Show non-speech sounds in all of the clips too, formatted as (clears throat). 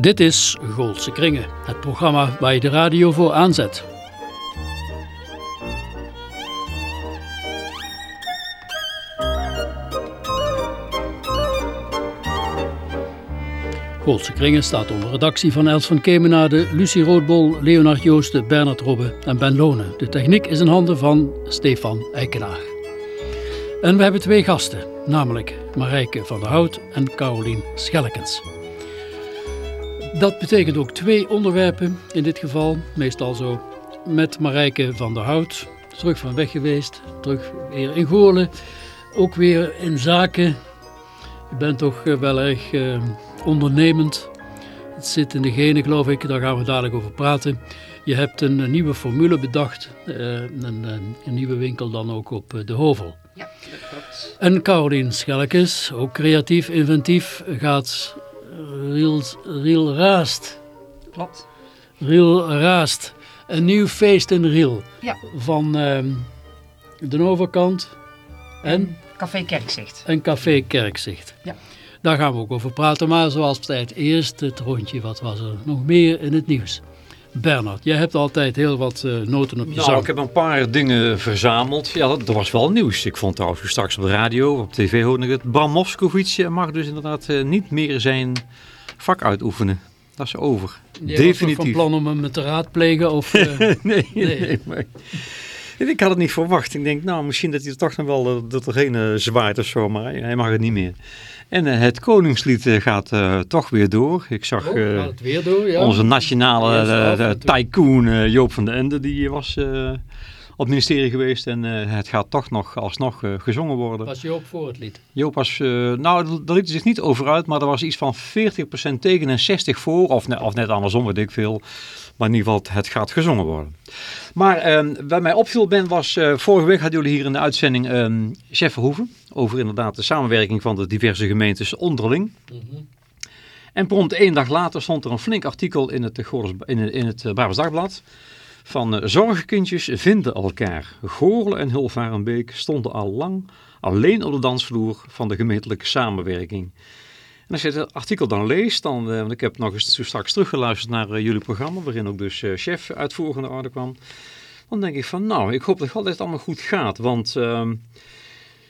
Dit is Goolse Kringen, het programma waar je de radio voor aanzet. Goolse Kringen staat onder redactie van Els van Kemenade, Lucie Roodbol, Leonard Joosten, Bernard Robbe en Ben Lonen. De techniek is in handen van Stefan Eikenaar. En we hebben twee gasten, namelijk Marijke van der Hout en Carolien Schellekens. Dat betekent ook twee onderwerpen in dit geval, meestal zo. Met Marijke van der Hout, terug van weg geweest, terug weer in Goorlen. Ook weer in zaken. Je bent toch eh, wel erg eh, ondernemend. Het zit in de genen, geloof ik, daar gaan we dadelijk over praten. Je hebt een, nieuwe formule bedacht, uh, een, een, nieuwe winkel dan ook op de Hovel. Ja, dat klopt. En Caroline Schelkes, ook creatief, inventief, gaat Riel, Riel Raast. Klopt. Riel Raast. Een nieuw feest in Riel. Ja. Van uh, de overkant en? Café Kerkzicht. En Café Kerkzicht. Ja. Daar gaan we ook over praten, maar zoals altijd eerst het rondje. Wat was er nog meer in het nieuws? Bernard, jij hebt altijd heel wat uh, noten op je nou, zang. ik heb een paar dingen verzameld. Ja, dat, was wel nieuws. Ik vond trouwens straks op de radio, op tv hoorde ik het. Bram Moskowitz mag dus inderdaad uh, niet meer zijn vak uitoefenen. Dat is over. Jij Definitief. Van plan om hem te raadplegen? Of, (laughs) uh... nee, nee, nee. maar... Ik had het niet verwacht. Ik denk, nou, misschien dat hij er toch nog wel dat er geen zwaait of zo, maar hij mag het niet meer. En uh, het Koningslied uh, gaat uh, toch weer door. Ik zag oh, het weer door, ja. onze nationale tycoon Joop van den Ende, die was op het ministerie geweest. En het gaat toch nog alsnog gezongen worden. Was Joop voor het lied? Joop was, nou, daar liet hij zich niet over uit, maar er was iets van 40% tegen en 60 voor. Of, ne of net andersom, weet ik veel. Maar in ieder geval, het gaat gezongen worden. Maar um, wat mij opviel ben was, uh, vorige week hadden jullie hier in de uitzending um, Chef Verhoeven. Over inderdaad de samenwerking van de diverse gemeentes onderling. Mm -hmm. En prompt één dag later stond er een flink artikel in het, in het, in het Brabants Dagblad. Van uh, zorgenkindjes vinden elkaar. Goorlen en Hulvarenbeek stonden al lang alleen op de dansvloer van de gemeentelijke samenwerking. Als je het artikel dan leest, dan, uh, want ik heb nog eens straks teruggeluisterd naar uh, jullie programma, waarin ook dus uh, chef uitvoerend aan de orde kwam. Dan denk ik van, nou, ik hoop dat het allemaal goed gaat, want uh,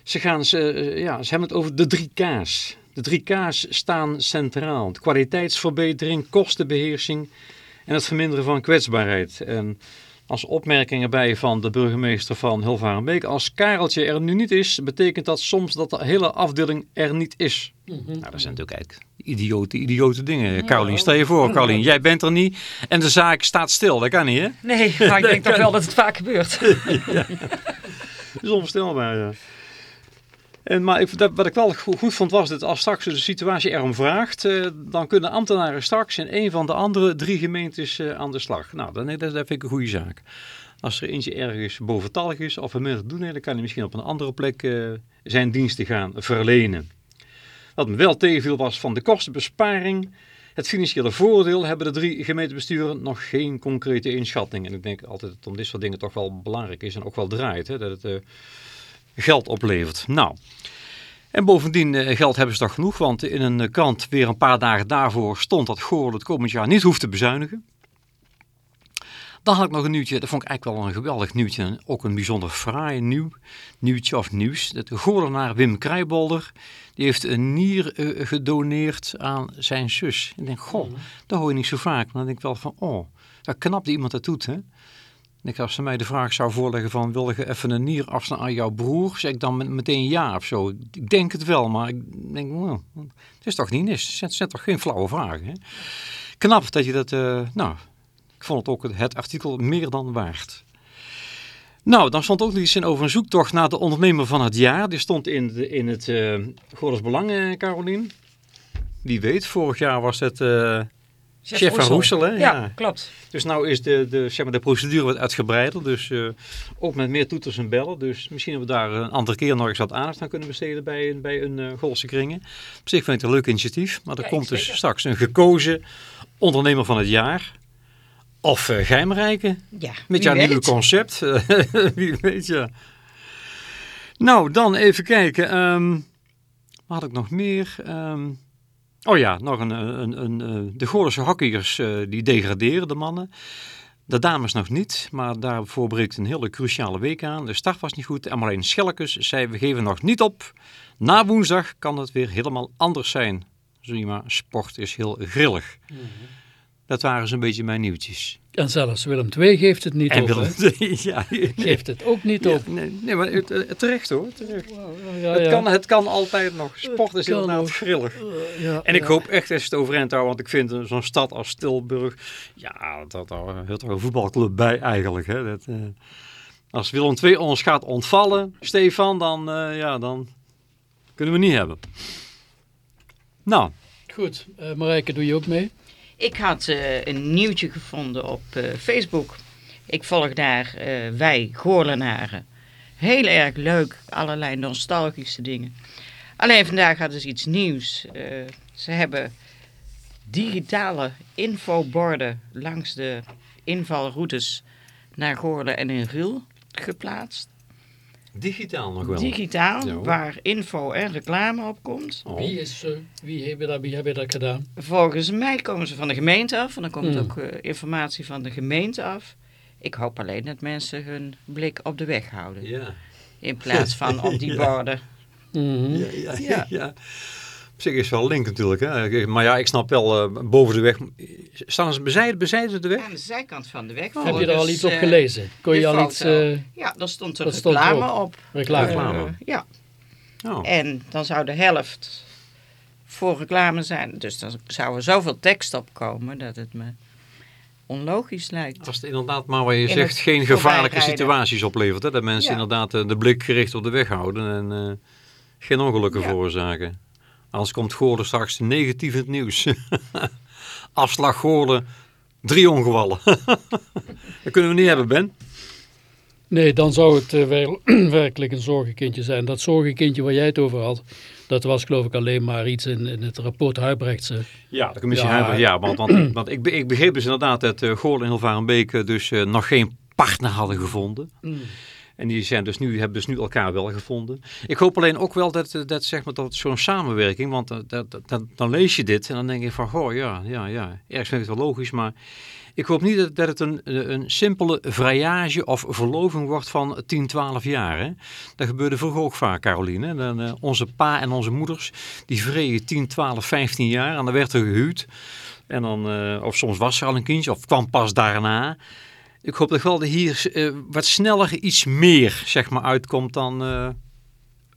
ze, gaan, ze, ja, ze hebben het over de drie K's. De drie K's staan centraal. Kwaliteitsverbetering, kostenbeheersing en het verminderen van kwetsbaarheid. En als opmerking erbij van de burgemeester van Hilvarenbeek. Als Kareltje er nu niet is, betekent dat soms dat de hele afdeling er niet is. Mm -hmm. Nou, dat zijn natuurlijk eigenlijk idiote, idiote dingen. Ja. Carolien, stel je voor, Carolien, jij bent er niet en de zaak staat stil. Dat kan niet, hè? Nee, maar ik (laughs) denk toch wel dat het vaak gebeurt. (laughs) ja. Dat is onvoorstelbaar, ja. En, maar ik, wat ik wel goed, vond was dat als straks de situatie erom vraagt, uh, dan kunnen ambtenaren straks in een van de andere drie gemeentes uh, aan de slag. Nou, dan, dat, dat vind ik een goede zaak. Als er eentje ergens boventallig is of er minder doen, dan kan hij misschien op een andere plek uh, zijn diensten gaan verlenen. Wat me wel tegenviel was van de kostenbesparing. Het financiële voordeel hebben de drie gemeentebesturen nog geen concrete inschatting. En ik denk altijd dat om dit soort dingen toch wel belangrijk is en ook wel draait. Hè, dat het geld oplevert. Nou, en bovendien uh, geld hebben ze toch genoeg, want in een krant weer een paar dagen daarvoor stond dat Goorlen het komend jaar niet hoeft te bezuinigen. Dan had ik nog een nieuwtje, dat vond ik eigenlijk wel een geweldig nieuwtje, ook een bijzonder fraai nieuw, nieuwtje of nieuws. De Goorlenaar Wim Krijbolder, die heeft een nier uh, gedoneerd aan zijn zus. Ik denk, goh, dat hoor je niet zo vaak. Maar dan denk ik wel van, oh, dat knap dat iemand dat doet, hè. Ik, als ze mij de vraag zou voorleggen van wil je even een nier afstaan aan jouw broer, zeg ik dan meteen ja of zo. Ik denk het wel, maar ik denk, nou, het is toch niet nis. Het zijn toch geen flauwe vragen. Knap dat je dat, uh, nou, ik vond het ook het artikel meer dan waard. Nou, dan stond ook iets in over een zoektocht naar de ondernemer van het jaar. Die stond in, de, in het uh, Goorles Belang, uh, Carolien. Wie weet, vorig jaar was het... Chef, van Roesel, hè? Ja, ja, klopt. Dus nou is de, de, zeg maar, de procedure wat uitgebreider. Dus uh, ook met meer toeters en bellen. Dus misschien hebben we daar een andere keer nog eens wat aandacht aan kunnen besteden bij, bij een uh, Golse kringen. Op zich vind ik het een leuk initiatief. Maar er ja, komt dus zeker. straks een gekozen ondernemer van het jaar. Of uh. Ja, Met jouw nieuwe concept. (laughs) wie weet, ja. Nou, dan even kijken. Um, wat had ik nog meer? Um, Oh ja, nog een, een, een, een de Goorlense hockeyers uh, die degraderen, de mannen. De dames nog niet, maar daarvoor breekt een hele cruciale week aan. De start was niet goed en alleen Schelkes zei we geven nog niet op. Na woensdag kan het weer helemaal anders zijn. Zie je maar, sport is heel grillig. -hmm. Dat waren zo'n beetje mijn nieuwtjes. En zelfs Willem II geeft het niet en op. Willem II, (laughs) ja. Geeft het ook niet op. Nee, nee, maar het, het, terecht hoor. Terecht. Ja, het, kan, het kan altijd nog. Sport is inderdaad grillig. Uh, en ik hoop echt dat ze het overeind houden. Want ik vind zo'n stad als Tilburg... Ja, dat hoort er een voetbalclub bij eigenlijk. Hè. Dat, uh, als Willem II ons gaat ontvallen, Stefan, dan, uh, ja, dan kunnen we niet hebben. Nou. Goed. Marijke, doe je ook mee? Ik had uh, een nieuwtje gevonden op uh, Facebook. Ik volg daar uh, Wij Goorlenaren. Heel erg leuk, allerlei nostalgische dingen. Alleen vandaag hadden ze iets nieuws. ze hebben digitale infoborden langs de invalroutes naar Goorlen en in Riel geplaatst. Digitaal nog wel? Digitaal, ja. waar info en reclame op komt. Oh. Wie, is, uh, wie, hebben dat, wie hebben dat gedaan? Volgens mij komen ze van de gemeente af. En dan komt hmm. ook uh, informatie van de gemeente af. Ik hoop alleen dat mensen hun blik op de weg houden. Ja. In plaats van op (laughs) die ja. borden. Mm -hmm. ja, ja, ja, (laughs) zich is wel link natuurlijk. Hè? Maar ja, ik snap wel, uh, boven de weg... Staan ze bezijden, bezijden de weg? Aan de zijkant van de weg. Oh, heb je er al iets op gelezen? Kon je al foto. iets... Uh, ja, daar stond er reclame stond op. Reclame. reclame. Uh, ja. Oh. En dan zou de helft voor reclame zijn. Dus dan zou er zoveel tekst op komen dat het me onlogisch lijkt. Als het inderdaad maar wat je In zegt geen gevaarlijke situaties oplevert. Hè? Dat mensen Ja. inderdaad de blik gericht op de weg houden en uh, geen ongelukken Ja. veroorzaken. Anders komt Goorlen straks negatief in het nieuws. (laughs) Afslag Goorlen, drie ongevallen. (laughs) dat kunnen we niet hebben, Ben. Nee, dan zou het uh, wel, (clears throat) werkelijk een zorgenkindje zijn. Dat zorgenkindje waar jij het over had, dat was geloof ik alleen maar iets in, in het rapport Huibrechtse. Ja, de commissie Ja. Huibrecht, ja. Want, want, (clears throat) want ik, ik begreep dus inderdaad dat uh, Goorlen en Hilvarenbeek uh, dus uh, nog geen partner hadden gevonden. En die zijn dus nu, hebben dus nu elkaar wel gevonden. Ik hoop alleen ook wel dat, eh, dat, zeg maar, dat zo'n samenwerking, want eh, dat, dan lees je dit en dan denk je van, goh, ja, ja, ja, ergens vind ik het wel logisch, maar ik hoop niet dat, dat het een, een simpele vrijage of verloving wordt van 10, 12 jaar. Hè? Dat gebeurde vroeger ook vaak, Caroline. Dan, eh, onze pa en onze moeders, die vregen 10, 12, 15 jaar en dan werd er gehuwd. En dan, eh, of soms was er al een kindje, of kwam pas daarna. Ik hoop dat wel dat hier eh, wat sneller iets meer zeg maar, uitkomt dan eh,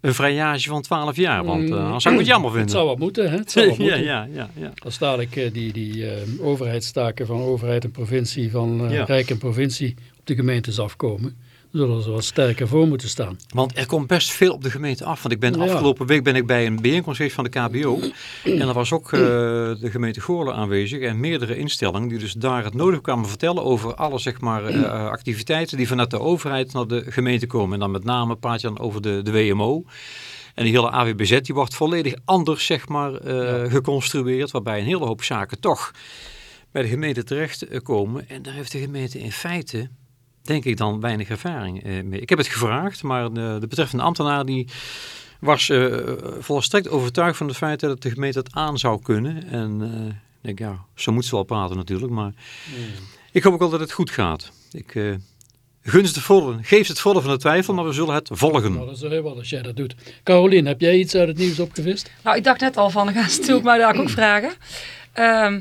een vrijage van 12 jaar. Want eh, anders zou ik het jammer Het vinden. zou wat moeten, hè? Het zou wat (laughs) ja, moeten. ja, ja, ja. Als dadelijk die, die eh, overheidstaken van overheid en provincie, van Ja. Rijk en provincie op de gemeentes afkomen, zullen ze wat sterker voor moeten staan. Want er komt best veel op de gemeente af. Want ik ben Ja. afgelopen week ben ik bij een bijeenkomst geweest van de KBO. (clears throat) En er was ook eh, de gemeente Goorlen aanwezig. En meerdere instellingen die dus daar het nodig kwamen vertellen over alle zeg maar, eh, (clears throat) activiteiten die vanuit de overheid naar de gemeente komen. En dan met name praat je dan over de, de WMO. En die hele AWBZ die wordt volledig anders zeg maar, eh, geconstrueerd. Waarbij een hele hoop zaken toch bij de gemeente terechtkomen. En daar heeft de gemeente in feite denk ik dan weinig ervaring eh, mee. Ik heb het gevraagd, maar de, de betreffende ambtenaar die was eh, volstrekt overtuigd van het feit dat de gemeente het aan zou kunnen. En eh, ik denk, ja, zo moet ze wel praten natuurlijk, maar ik hoop ook wel dat het goed gaat. Ik eh gunst het volle, geef het volle van de twijfel, maar we zullen het volgen. Nou, dat is wel heel wat als jij dat doet. Carolien, heb jij iets uit het nieuws opgevist? Nou, ik dacht net al van, gaan ze natuurlijk mij daar ook vragen. Ehm,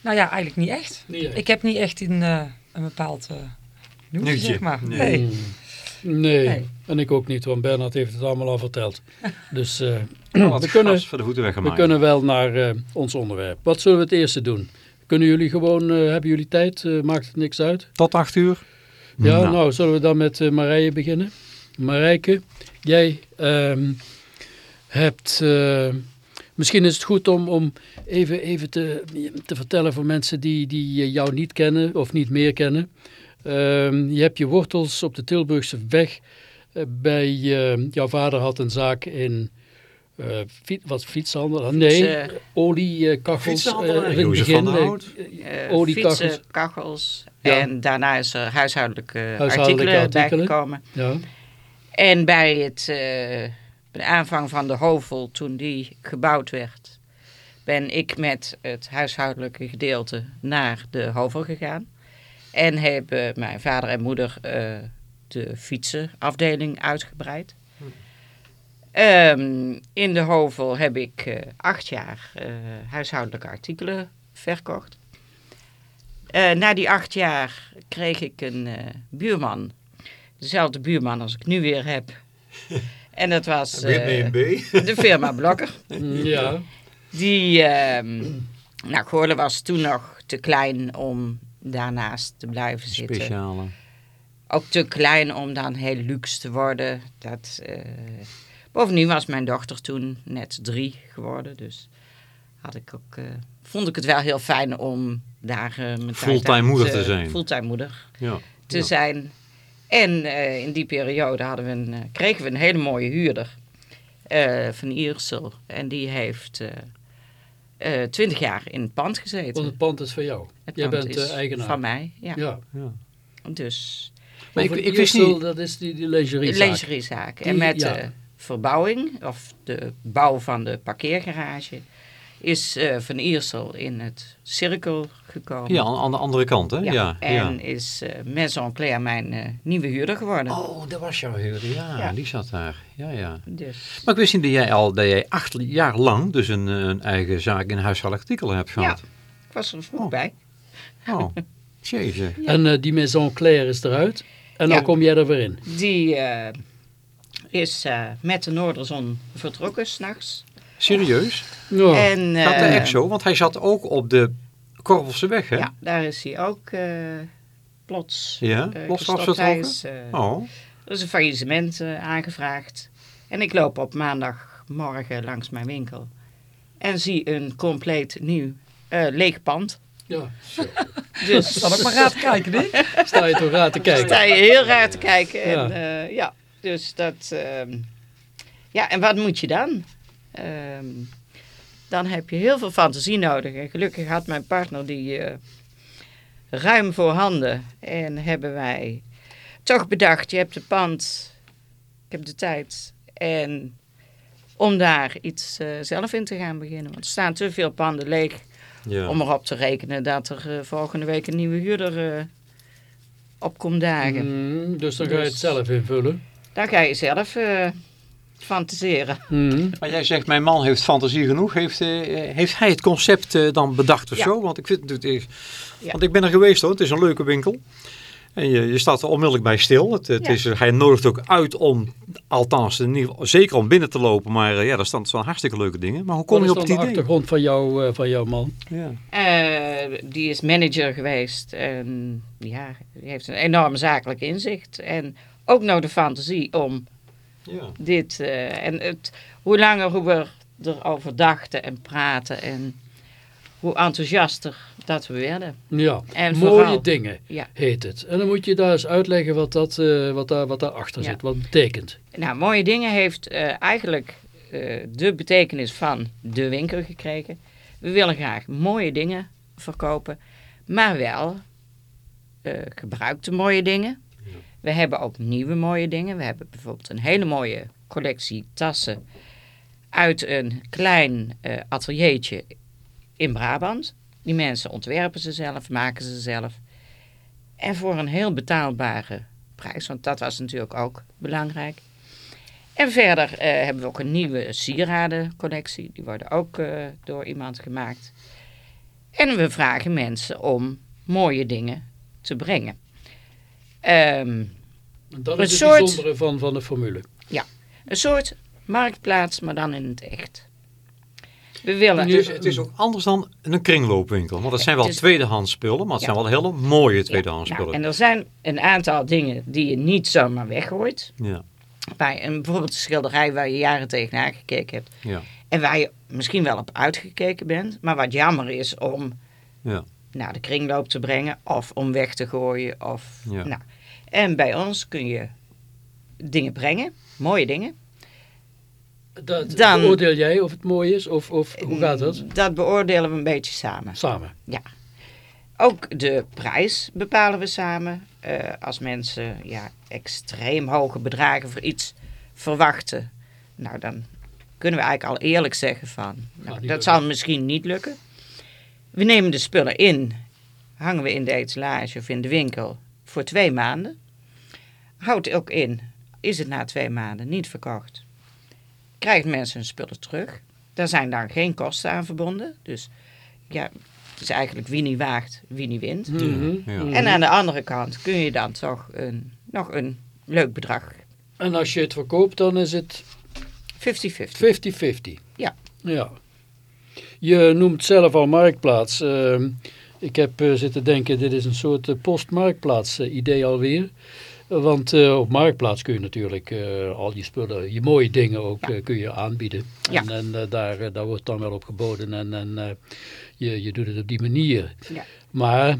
nou ja, eigenlijk niet echt. Niet echt. Ik heb niet echt een, eh, een bepaald eh nieuwtje, Nieuwtje, zeg maar. nee. Nee. Nee. Nee. en ik ook niet, want Bernard heeft het allemaal al verteld. (laughs) Dus eh, het we, kunnen, voor de voeten we kunnen wel naar eh, ons onderwerp. Wat zullen we het eerste doen? Kunnen jullie gewoon, eh, hebben jullie tijd? Eh, maakt het niks uit? Tot acht uur? Ja, nou, zullen we dan met eh, Marije beginnen? Marijke, jij ehm, hebt... eh, misschien is het goed om, om even, even te, te vertellen voor mensen die, die jou niet kennen of niet meer kennen. Ehm, je hebt je wortels op de Tilburgse weg. eh, bij eh, jouw vader had een zaak in... eh, fiet, wat fietshandel? Nee, Fietsen. oliekachels. Fietsenhandel, eh, in het Jozef begin, van der Hout. Oliekachels. fietsen, kachels. Ja. En daarna is er huishoudelijke, Huishoudelijke artikelen, artikelen. bijgekomen. Ja. En bij het, eh, bij de aanvang van de hovel, toen die gebouwd werd, ben ik met het huishoudelijke gedeelte naar de hovel gegaan. En hebben mijn vader en moeder eh, de fietsenafdeling uitgebreid. Ehm, in de hovel heb ik eh, acht jaar eh, huishoudelijke artikelen verkocht. Na die acht jaar kreeg ik een buurman. Dezelfde buurman als ik nu weer heb. (laughs) En dat was de firma Blokker. (laughs) Ja. Die, ehm nou, Goorlen was toen nog te klein om daarnaast te blijven zitten. Speciale. Ook te klein om dan heel luxe te worden. Dat, eh, Bovendien was mijn dochter toen net drie geworden. Dus had ik ook, eh, vond ik het wel heel fijn om daar mijn tijd Fulltime moeder te zijn. Fulltime moeder Ja. te Ja. zijn. En in die periode hadden we een, kregen we een hele mooie huurder van Iersel. En die heeft eh, twintig jaar in het pand gezeten. Want het pand is van jou. Het Jij pand bent is eh, eigenaar. van mij, ja. Ja. Ja. Dus Maar ik- ik wist niet- Dat is die, die de lingeriezaak. lingeriezaak. Die- En met ja. de verbouwing, of de bouw van de parkeergarage, is eh, Van Iersel in het cirkel gekomen. Ja, aan, de andere kant, hè? Ja. ja, en is eh Maison Claire mijn eh, nieuwe huurder geworden. Oh, dat was jouw huurder. Ja, Ja. die zat daar. Ja, ja. Dus, Maar ik wist niet dat jij al dat jij acht jaar lang dus een, een eigen zaak in huishoudelijk artikelen hebt gehad. ik was er vroeg Oh. bij. Oh, jezus. (laughs) En eh, die Maison Claire is eruit. En dan Ja. kom jij er weer in. Die eh, is eh, met de Noorderzon vertrokken s'nachts. Serieus? Ja. En, Gaat dat eh, echt zo? Want hij zat ook op de Korvelse weg, hè? Ja, daar is hij ook eh, plots Ja, eh, plots was. Hij is, Oh, Er is een faillissement aangevraagd. En ik loop op maandagmorgen langs mijn winkel. En zie een compleet nieuw eh, leeg pand. ja. (laughs) Dus Zal ik maar raad kijken, Dick? Sta je toch raar te kijken. sta je heel raar te kijken. En, Ja. ja. ja, dus dat... ehm, ja, en wat moet je dan? Ehm, dan heb je heel veel fantasie nodig. En gelukkig had mijn partner die eh, ruim voorhanden. En hebben wij toch bedacht, je hebt het pand, ik heb de tijd. En om daar iets eh, zelf in te gaan beginnen. Want er staan te veel panden leeg ja. om erop te rekenen dat er eh, volgende week een nieuwe huurder op komt dagen. Mm, dus dan ga je het Dus- zelf invullen. Dan ga je zelf fantaseren. Mm. Maar jij zegt, mijn man heeft fantasie genoeg. Heeft, eh, heeft hij het concept eh, dan bedacht of Ja. zo? Want ik, vind, het is, Ja. want ik ben er geweest hoor. Het is een leuke winkel. En je, je staat er onmiddellijk bij stil. Het, het Ja. is, hij nodigt ook uit om, althans in ieder geval, zeker om binnen te lopen. Maar eh, ja, daar staan wel hartstikke leuke dingen. Maar hoe kom Wat je op het de idee? achtergrond van, jou, eh, van jouw man? Ja. Eh, die is manager geweest en ja, die heeft een enorm zakelijk inzicht. En ook nog de fantasie om Ja. dit. eh, en het, hoe langer hoe we erover dachten en praten en hoe enthousiaster dat we werden. Ja, En mooie vooral- dingen Ja. heet het. En dan moet je daar eens uitleggen wat, dat, eh, wat, daar, wat daarachter Ja. zit. Wat het betekent. Nou, mooie dingen heeft eh, eigenlijk eh, de betekenis van de winkel gekregen. We willen graag mooie dingen verkopen, maar wel eh, gebruikte mooie dingen. We hebben ook nieuwe mooie dingen. We hebben bijvoorbeeld een hele mooie collectie tassen uit een klein eh, ateliertje in Brabant. Die mensen ontwerpen ze zelf, maken ze zelf. En voor een heel betaalbare prijs, want dat was natuurlijk ook belangrijk. En verder eh, hebben we ook een nieuwe sieradencollectie. Die worden ook eh, door iemand gemaakt. En we vragen mensen om mooie dingen te brengen. Ehm, En dat Een is het soort- bijzondere van, van de formule. een soort marktplaats, maar dan in het echt. We willen... Het is, het is ook anders dan een kringloopwinkel. Want het zijn wel Het is- tweedehands spullen, maar het Ja. zijn wel hele mooie Ja, tweedehands nou, spullen. en er zijn een aantal dingen die je niet zomaar weggooit. Ja, Bij een, bijvoorbeeld een schilderij waar je jaren tegenaan gekeken hebt. ja, En waar je misschien wel op uitgekeken bent. Maar wat jammer is om ja. naar de kringloop te brengen. Of om weg te gooien. Of, Ja. nou. En bij ons kun je dingen brengen. Mooie dingen. Dat Dan- beoordeel jij of het mooi is? Of, of hoe gaat dat? Dat beoordelen we een beetje samen. Samen. Ook de prijs bepalen we samen. Eh, als mensen ja, extreem hoge bedragen voor iets verwachten. Nou, dan kunnen we eigenlijk al eerlijk zeggen van, nou, dat lukken. zal misschien niet lukken. We nemen de spullen in, hangen we in de etalage of in de winkel voor twee maanden. Houdt ook in, is het na twee maanden niet verkocht, krijgen mensen hun spullen terug. Daar zijn dan geen kosten aan verbonden. Dus ja, het is eigenlijk wie niet waagt, wie niet wint. Ja. Mhm. En aan de andere kant kun je dan toch een, nog een leuk bedrag. En als je het verkoopt, dan is het 50-50. 50-50. Ja. ja. Je noemt zelf al Marktplaats. Ehm, ik heb eh, zitten denken, dit is een soort eh, postmarktplaats eh, idee alweer. Want eh, op Marktplaats kun je natuurlijk eh, al je spullen, je mooie dingen ook, Ja. eh, kun je aanbieden. Ja. En, en daar, daar wordt dan wel op geboden en, en eh, je, je doet het op die manier. Ja. Maar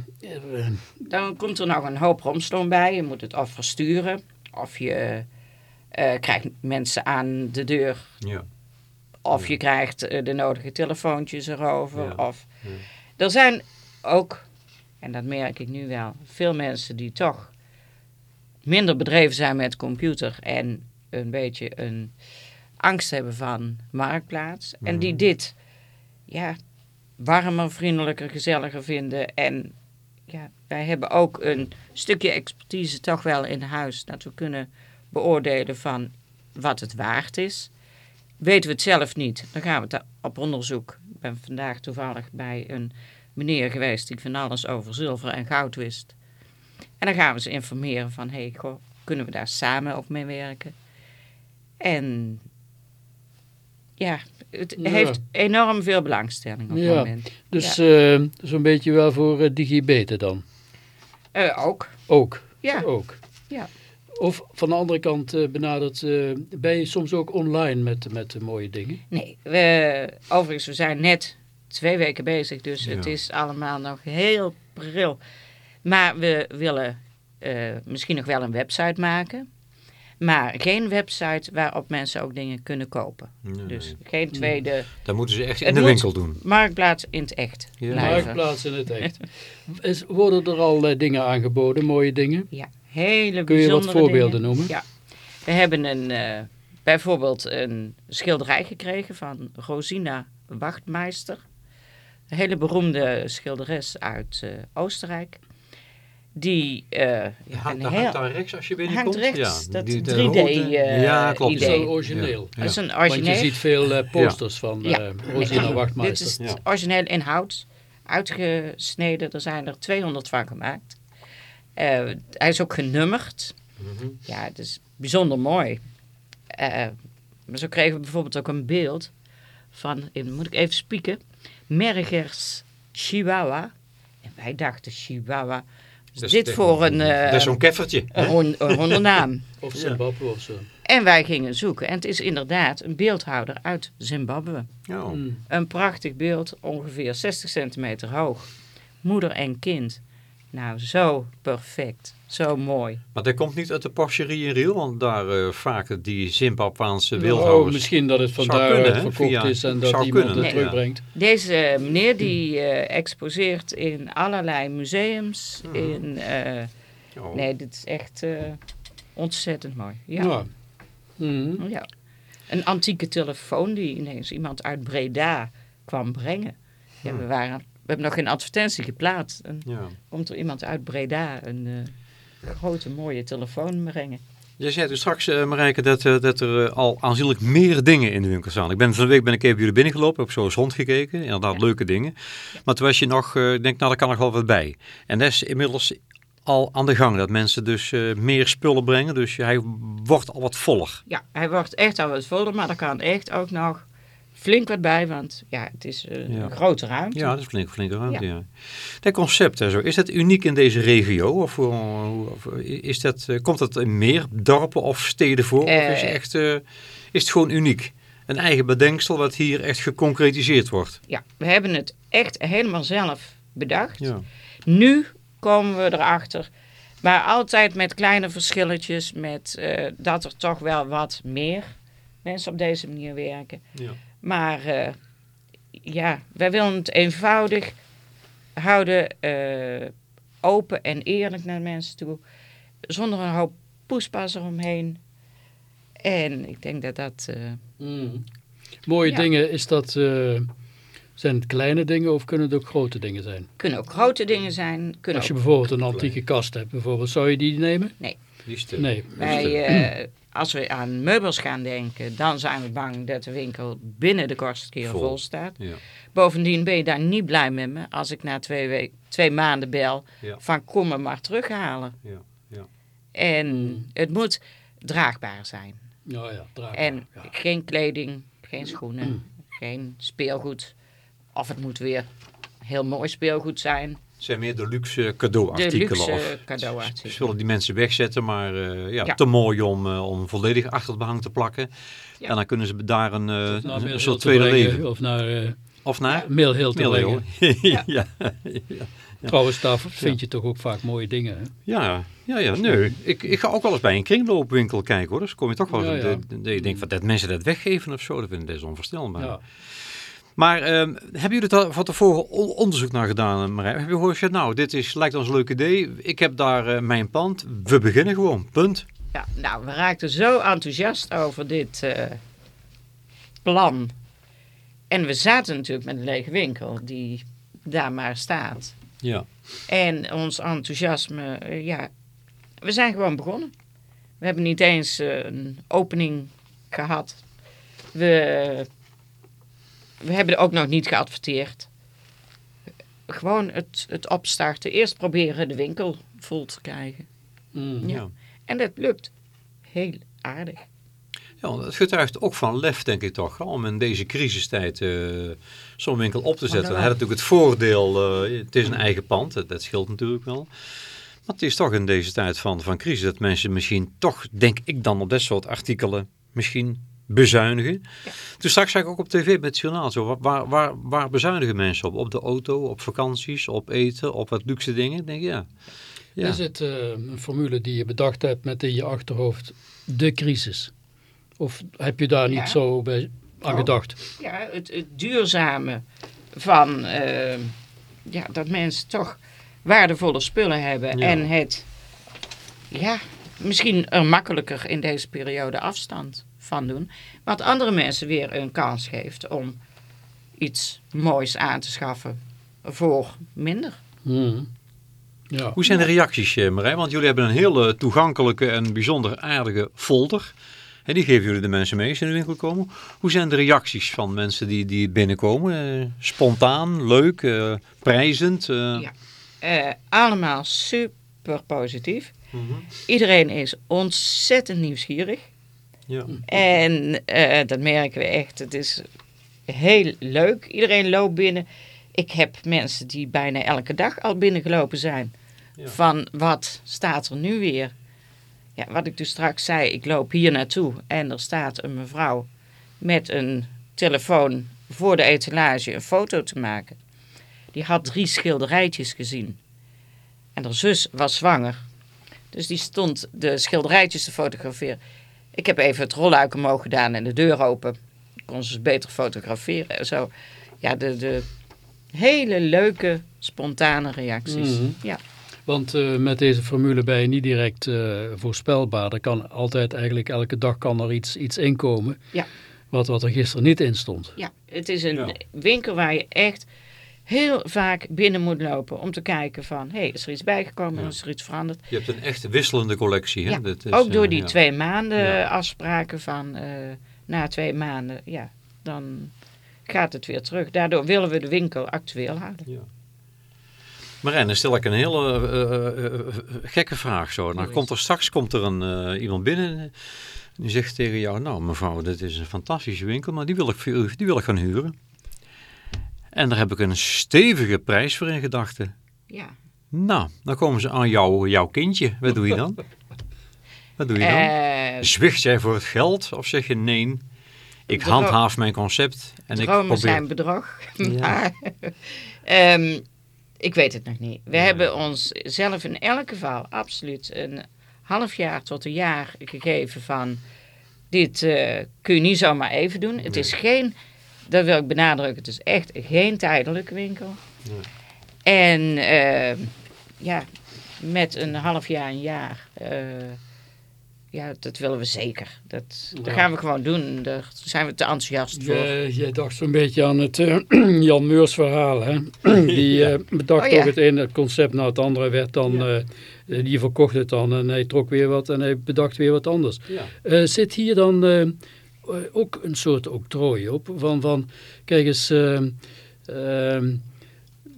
Dan komt er nog een hoop romslomp bij. Je moet het of versturen. Of je eh, krijgt mensen aan de deur. Ja. Of je krijgt de nodige telefoontjes erover. Ja. Of... Er zijn ook, en dat merk ik nu wel, veel mensen die toch minder bedreven zijn met computer. En een beetje een angst hebben van marktplaats. En die dit ja, warmer, vriendelijker, gezelliger vinden. En ja, wij hebben ook een stukje expertise toch wel in huis. Dat we kunnen beoordelen van wat het waard is. Weten we het zelf niet, dan gaan we het op onderzoek. Ik ben vandaag toevallig bij een meneer geweest die van alles over zilver en goud wist. En dan gaan we ze informeren van, hé, hey, goh, kunnen we daar samen ook mee werken? En ja, het Ja. heeft enorm veel belangstelling op het Ja. moment. dus eh, zo'n beetje wel voor eh, digibeten dan. Eh, ook, Ook. ja. Ook. Ja. Of van de andere kant benaderd, eh, ben je soms ook online met, met de mooie dingen? Nee, we, overigens, we zijn net twee weken bezig, dus het is allemaal nog heel pril. Maar we willen eh, misschien nog wel een website maken. Maar geen website waarop mensen ook dingen kunnen kopen. Nee, Dus nee. geen tweede Dat moeten ze echt in de winkel doen. marktplaats in het echt Ja. Marktplaats in het echt. Is, worden er al eh, dingen aangeboden, mooie dingen? Ja, hele Kun je wat bijzondere voorbeelden dingen. noemen? Ja, we hebben een, eh, bijvoorbeeld een schilderij gekregen van Rosina Wachtmeister. Een hele beroemde schilderes uit eh, Oostenrijk. Die eh, ja, Hangt, een daar heel, hangt daar rechts als je binnenkomt? Hangt rechts, dat die- de 3D rode- eh, ja, klopt. Dat is idee. wel origineel. Ja. dat is een Want je origineel. ziet veel posters van Ja. Rosina Dit Wachtmeister. is Ja. het origineel in hout, uitgesneden. Er zijn er 200 van gemaakt. Eh, hij is ook genummerd. Mhm. Ja, het is bijzonder mooi. Eh, maar zo kregen we bijvoorbeeld ook een beeld van, moet ik even spieken, Mergers Chihuahua. En wij dachten Chihuahua, is Dat is dit de- voor een, eh, Dat is zo'n keffertje. een, hon- een hondennaam? (laughs) Of Zimbabwe of zo. En wij gingen zoeken. En het is inderdaad een beeldhouder uit Zimbabwe. Ja. Mm. Een prachtig beeld, ongeveer 60 centimeter hoog. Moeder en kind. Nou, zo perfect. Zo mooi. Maar dat komt niet uit de porcherie in Riel, want daar eh, vaak die Zimbabwaanse Oh, wildhouders... misschien dat het van daaruit hè, verkocht via- is en dat iemand kunnen, het ja. terugbrengt. Deze meneer die eh, exposeert in allerlei museums. Mhm. In, eh, Oh. nee, dit is echt eh, ontzettend mooi. Ja. Ja. Mhm. ja. Een antieke telefoon die ineens iemand uit Breda kwam brengen. Ja, Hmm. we, waren, we hebben nog geen advertentie geplaatst. En Ja. komt er iemand uit Breda een eh, grote mooie telefoon brengen. Je zei toen straks, eh Marijke, dat, eh, dat er al aanzienlijk meer dingen in de winkel staan. Ik ben van de week ben ik even jullie binnengelopen, heb zo eens rondgekeken. Inderdaad, leuke dingen. Maar toen was je nog, eh, ik denk, nou, daar kan nog wel wat bij. En dat is inmiddels al aan de gang, dat mensen dus eh, meer spullen brengen. Dus hij wordt al wat voller. Ja, hij wordt echt al wat voller, maar er kan echt ook nog flink wat bij, want ja, het is eh, Ja. een grote ruimte. Ja, dat is flink, flinke ruimte, Ja. ja. Dat concept, hè, zo, is dat uniek in deze regio? Of, hoe- of is dat, eh, komt dat in meer dorpen of steden voor? of is, het Eh. echt, eh, is het gewoon uniek? Een eigen bedenksel wat hier echt geconcretiseerd wordt. Ja, we hebben het echt helemaal zelf bedacht. Ja. Nu komen we erachter, maar altijd met kleine verschilletjes, met eh, dat er toch wel wat meer mensen op deze manier werken. Ja. Maar eh, ja, wij willen het eenvoudig houden, eh, open en eerlijk naar mensen toe, zonder een hoop poespas eromheen. En ik denk dat dat... eh, Mhm. Mooie Ja. dingen, is dat, eh, zijn het kleine dingen of kunnen het ook grote dingen zijn? Kunnen ook grote dingen zijn. Kunnen Als je ook, bijvoorbeeld een antieke kast hebt, bijvoorbeeld, zou je die nemen? Nee. wij, eh, als we aan meubels gaan denken, dan zijn we bang dat de winkel binnen de kortste keren Vol. vol staat. Ja. Bovendien ben je daar niet blij met me als ik na twee, week, twee maanden bel Ja. van kom me maar terughalen. Ja, ja. En het moet draagbaar zijn. Ja, ja, draagbaar, En geen kleding, geen schoenen, geen speelgoed. Of het moet weer heel mooi speelgoed zijn. Het zijn meer de luxe De cadeauartikelen. luxe of- cadeauartikelen. Ze willen die mensen wegzetten, maar eh, ja, Ja. te mooi om, eh, om volledig achter het behang te plakken. Ja. En dan kunnen ze daar een, eh, Naar een, soort te tweede brengen, leven. Of naar eh Of naar? Mill Hill te Mill brengen. (laughs) Hill. ja. Trouwens, daar vind je toch ook vaak mooie dingen. Hè? Ja, ja, ja, nee. Ik, ik ga ook wel eens bij een kringloopwinkel kijken hoor. Dus kom je toch wel eens. Ja, ja. de- de- de- Je denkt van dat mensen dat weggeven of zo. Dat vind ik best onvoorstelbaar. Maar ehm, hebben jullie daar van tevoren on- onderzoek naar gedaan, Marij? Heb je gehoord, nou, dit is, lijkt ons een leuk idee. Ik heb daar eh, mijn pand. We beginnen gewoon. Punt. Ja, nou, we raakten zo enthousiast over dit eh, plan. En we zaten natuurlijk met een lege winkel die daar maar staat. Ja. En ons enthousiasme, eh, ja, we zijn gewoon begonnen. We hebben niet eens een opening gehad. We, we hebben ook nog niet geadverteerd. Gewoon het, het opstarten. Eerst proberen de winkel vol te krijgen. Mm. Ja. Ja. En dat lukt heel aardig. Ja, het getuigt ook van lef, denk ik toch, om in deze crisistijd eh, zo'n winkel op te zetten. Dan heb je natuurlijk het voordeel, eh, het is een eigen pand, dat, dat scheelt natuurlijk wel. Maar het is toch in deze tijd van, van crisis dat mensen misschien toch, denk ik dan, op dat soort artikelen misschien bezuinigen. Toen straks zag ik ook op tv met het journaal, zo, waar, waar, waar bezuinigen mensen op? Op de auto, op vakanties, op eten, op wat luxe dingen? Ik denk ja. ja. Is het eh, een formule die je bedacht hebt met in je achterhoofd de crisis? Of heb je daar niet Ja. zo bij aan Oh. gedacht? Ja, het, het duurzame van eh, ja, dat mensen toch waardevolle spullen hebben. Ja. En het, ja, misschien er makkelijker in deze periode afstand van doen. Wat andere mensen weer een kans geeft om iets moois aan te schaffen voor minder. Mm. Ja. Hoe zijn de reacties, eh, Marij? Want jullie hebben een hele toegankelijke en bijzonder aardige folder. En die geven jullie de mensen mee als ze in de winkel komen. Hoe zijn de reacties van mensen die, die binnenkomen? Eh, spontaan, leuk, eh, prijzend? eh? Ja. Eh, allemaal super positief. Mhm. Iedereen is ontzettend nieuwsgierig. Ja. En eh, dat merken we echt. Het is heel leuk. Iedereen loopt binnen. Ik heb mensen die bijna elke dag al binnengelopen zijn. Ja. Van wat staat er nu weer? Ja, wat ik dus straks zei, ik loop hier naartoe en er staat een mevrouw met een telefoon voor de etalage een foto te maken. Die had drie schilderijtjes gezien. En haar zus was zwanger. Dus die stond de schilderijtjes te fotograferen. Ik heb even het rolluik omhoog gedaan en de deur open. Kon ze beter fotograferen en zo. Ja, de, de hele leuke, spontane reacties. Mhm. Ja. Want eh, met deze formule ben je niet direct eh, voorspelbaar. Er kan altijd eigenlijk elke dag kan er iets, iets inkomen. Ja. Wat, wat er gisteren niet in stond. ja, het is een Ja. winkel waar je echt heel vaak binnen moet lopen om te kijken van, hé, hey, is er iets bijgekomen, Ja. is er iets veranderd? Je hebt een echt wisselende collectie. Hè? Ja, Dat is, Ook door eh, die ja. twee maanden Ja. afspraken van, eh, na twee maanden, ja, dan gaat het weer terug. Daardoor willen we de winkel actueel houden. Marijn, dan stel ik een hele eh, gekke vraag zo. Dan eens. komt er straks komt er een, iemand binnen die zegt tegen jou, nou mevrouw, dit is een fantastische winkel, maar die wil ik, voor u, die wil ik gaan huren. En daar heb ik een stevige prijs voor in gedachten. Ja. Nou, dan komen ze aan jou, jouw kindje. Wat doe je dan? Wat doe je dan? Eh, Zwicht jij voor het geld of zeg je nee, ik handhaaf mijn concept en ik probeer... zijn bedrog. (laughs) Ja. Maar, ehm, ik weet het nog niet. We hebben ons zelf in elk geval absoluut een half jaar tot een jaar gegeven van... Dit eh, kun je niet zomaar even doen. Het is geen, dat wil ik benadrukken, het is echt geen tijdelijke winkel. Nee. En ehm, ja, met een half jaar, een jaar... eh, ja, dat willen we zeker. Dat, dat gaan we gewoon doen. Daar zijn we te enthousiast voor. Jij, jij dacht zo'n beetje aan het eh, (clears throat) Jan Meurs verhaal. Hè? (clears throat) Die eh, bedacht Oh, ja. ook het ene concept na het andere. Werd dan, die verkocht het dan en hij trok weer wat en hij bedacht weer wat anders. Zit hier dan ook een soort octrooi op? Van, van kijk eens, ehm, ehm,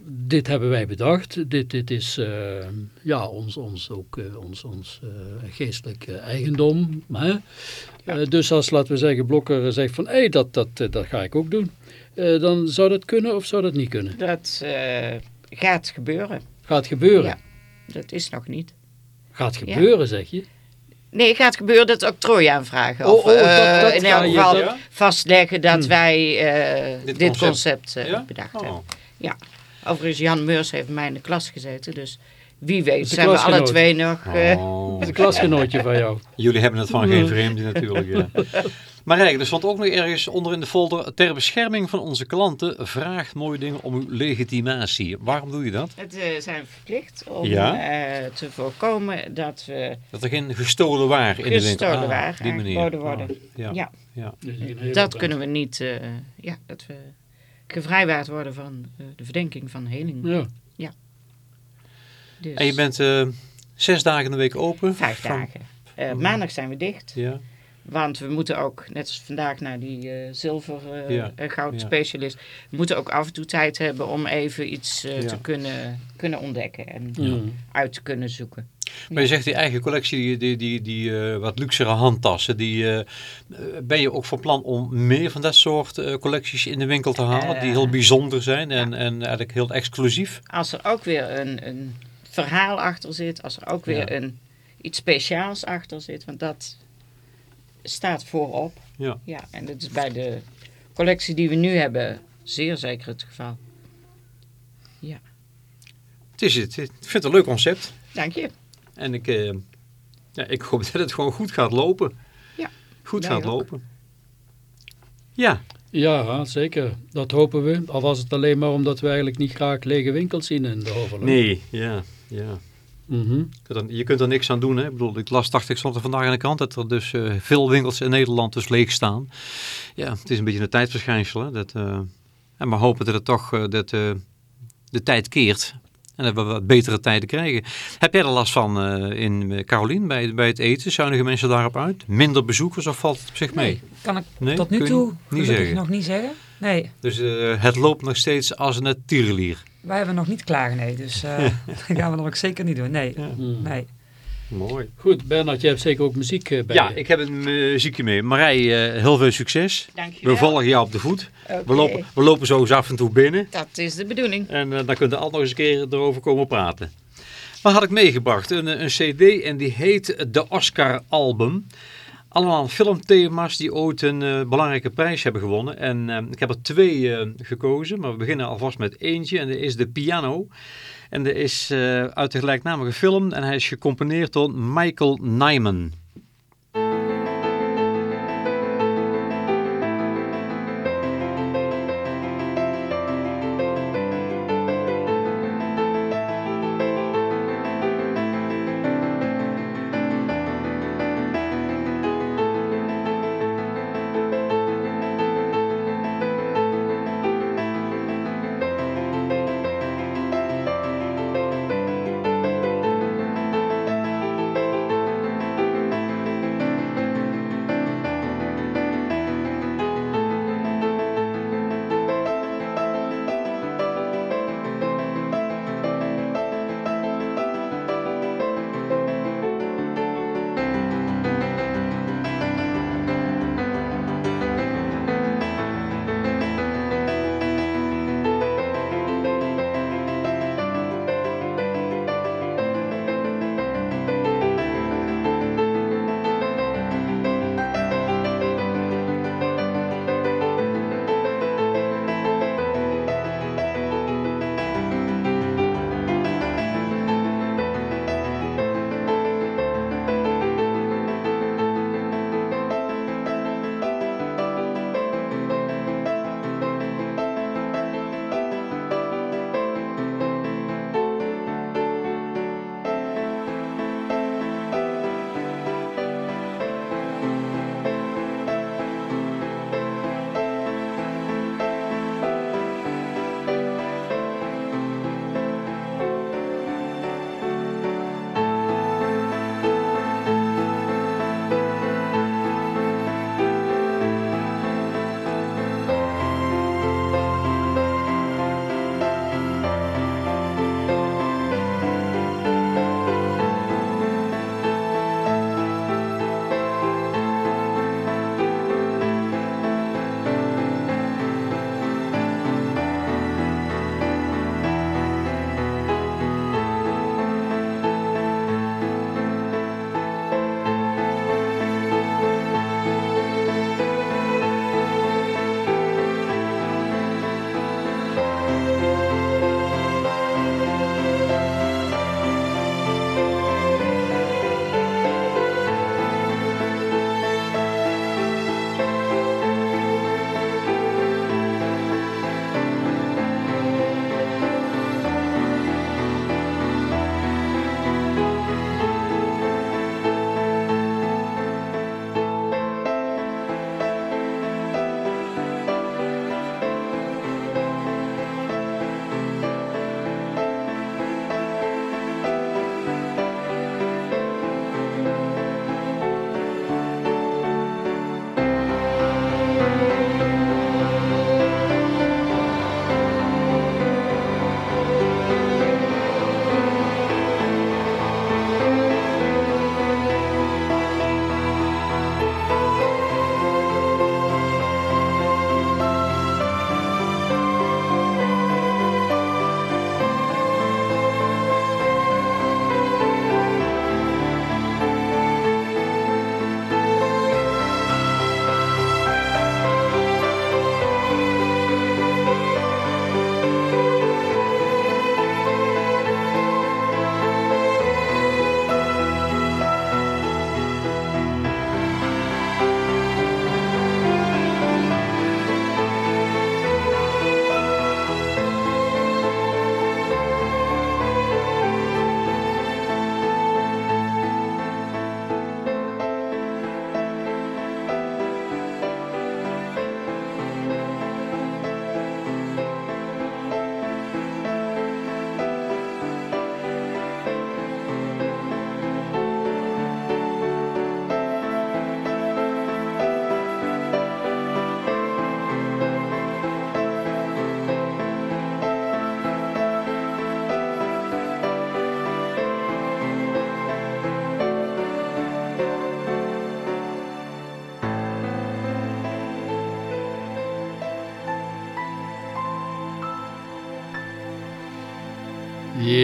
dit hebben wij bedacht. Dit, dit is eh, ja, ons, ons, ook, eh, ons, ons eh, geestelijk eh, eigendom. Hè? Eh, dus als, laten we zeggen, Blokker zegt van, hé, dat, dat, eh, dat ga ik ook doen. Eh, dan zou dat kunnen of zou dat niet kunnen? Dat eh, gaat gebeuren. Gaat gebeuren. Ja. Dat is nog niet. Gaat gebeuren, zeg je? Nee, gaat gebeuren dat octrooi aanvragen. Oh, Of oh, dat- eh, dat in elk geval ja? vastleggen dat Hmm. wij eh, Dit dit, concept. concept, eh, Ja? bedacht Oh. hebben. Overigens, Jan Meurs heeft bij mij in de klas gezeten. Dus wie weet zijn we alle twee nog... eh, Oh. Dat is een klasgenootje van jou. Jullie hebben het van geen vreemde natuurlijk. Ja. (laughs) Maar Rijk, er stond ook nog ergens onder in de folder... Ter bescherming van onze klanten vraagt mooie dingen om uw legitimatie. Waarom doe je dat? Het eh, zijn verplicht om Ja? eh, te voorkomen dat we Dat er geen gestolen waar in de winkel... gestolen Ah, waar die manier. worden. Ah, ja. Ja. ja. Dat kunnen we niet, eh, ja, dat we gevrijwaard worden van eh, de verdenking van heling. Ja. Dus En je bent eh, zes dagen in de week open? vijf Van- dagen. Eh, maandag zijn we dicht, Ja. Want we moeten ook, net als vandaag naar die eh, zilver eh, Ja, en goud ja. specialist, we moeten ook af en toe tijd hebben om even iets eh, Ja. te kunnen, kunnen ontdekken en uit te kunnen zoeken. Maar je zegt die eigen collectie, die, die, die, die eh, wat luxere handtassen, die, eh, eh, ben je ook van plan om meer van dat soort eh, collecties in de winkel te halen? die Eh, heel bijzonder zijn en, en eigenlijk heel exclusief? Als er ook weer een, een verhaal achter zit, als er ook weer een, iets speciaals achter zit, want dat staat voorop. Ja. Ja, en dat is bij de collectie die we nu hebben zeer zeker het geval. Het is het. Ik vind het een leuk concept. Dank je. En ik, eh, ja, ik hoop dat het gewoon goed gaat lopen. Ja, Goed gaat ook. lopen. Ja, Ja, zeker. Dat hopen we. Al was het alleen maar omdat we eigenlijk niet graag lege winkels zien in de Hoverland. nee, ja, ja. Mhm. Je kunt er- Je kunt er niks aan doen. Hè? Ik bedoel, ik las, dacht ik, stond er vandaag in de krant dat er dus eh, veel winkels in Nederland dus leeg staan. Ja, het is een beetje een tijdverschijnsel. Hè? Dat, eh, en maar hopen dat het toch eh, dat, eh, de tijd keert. En dat we wat betere tijden krijgen. Heb jij er last van eh, in eh, Carolien bij, bij het eten? Zuinigen mensen daarop uit? Minder bezoekers of valt het op zich mee? Nee, kan ik Nee, tot nu toe niet zeggen. nog niet zeggen. Nee, Dus eh, het loopt nog steeds als een tierenlier. Wij hebben nog niet klaar, nee. Dus eh, (laughs) dat gaan we nog ook zeker niet doen. Nee, Ja. Mhm. nee. Mooi. Goed, Bernard, jij hebt zeker ook muziek eh, bij Ja, je. ik heb een muziekje mee. Marij, eh, heel veel succes. Dankjewel. We volgen jou op de voet. We, lopen, we lopen zo eens af en toe binnen. Dat is de bedoeling. En eh, dan kunnen we altijd nog eens een keer erover komen praten. Wat had ik meegebracht? Een, een cd en die heet de Oscar Album. Allemaal filmthema's die ooit een eh, belangrijke prijs hebben gewonnen. En eh, ik heb er twee eh, gekozen, maar we beginnen alvast met eentje. En dat is de Piano. En dat is eh, uit de gelijknamige film en hij is gecomponeerd door Michael Nyman.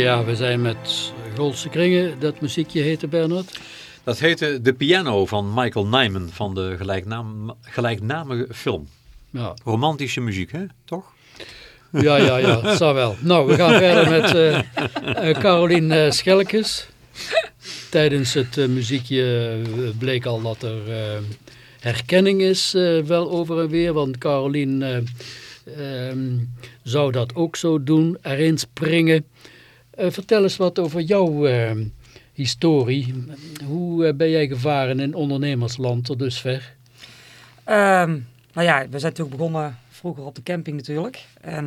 Ja, we zijn met Goldse Kringen. Dat muziekje heette Bernard. Dat heette De Piano van Michael Nyman van de gelijknaam, gelijknamige film. Ja, Romantische muziek, hè? Toch? ja, ja, ja dat (laughs) zou wel. Nou, we gaan verder met Carolien eh, Schelkes. Tijdens het muziekje bleek al dat er herkenning is, wel over en weer. Want Carolien eh, ehm, zou dat ook zo doen, erin springen. Eh, vertel eens wat over jouw eh, historie. Hoe eh, ben jij gevaren in ondernemersland tot dusver? Ehm, nou ja, we zijn natuurlijk begonnen vroeger op de camping natuurlijk. En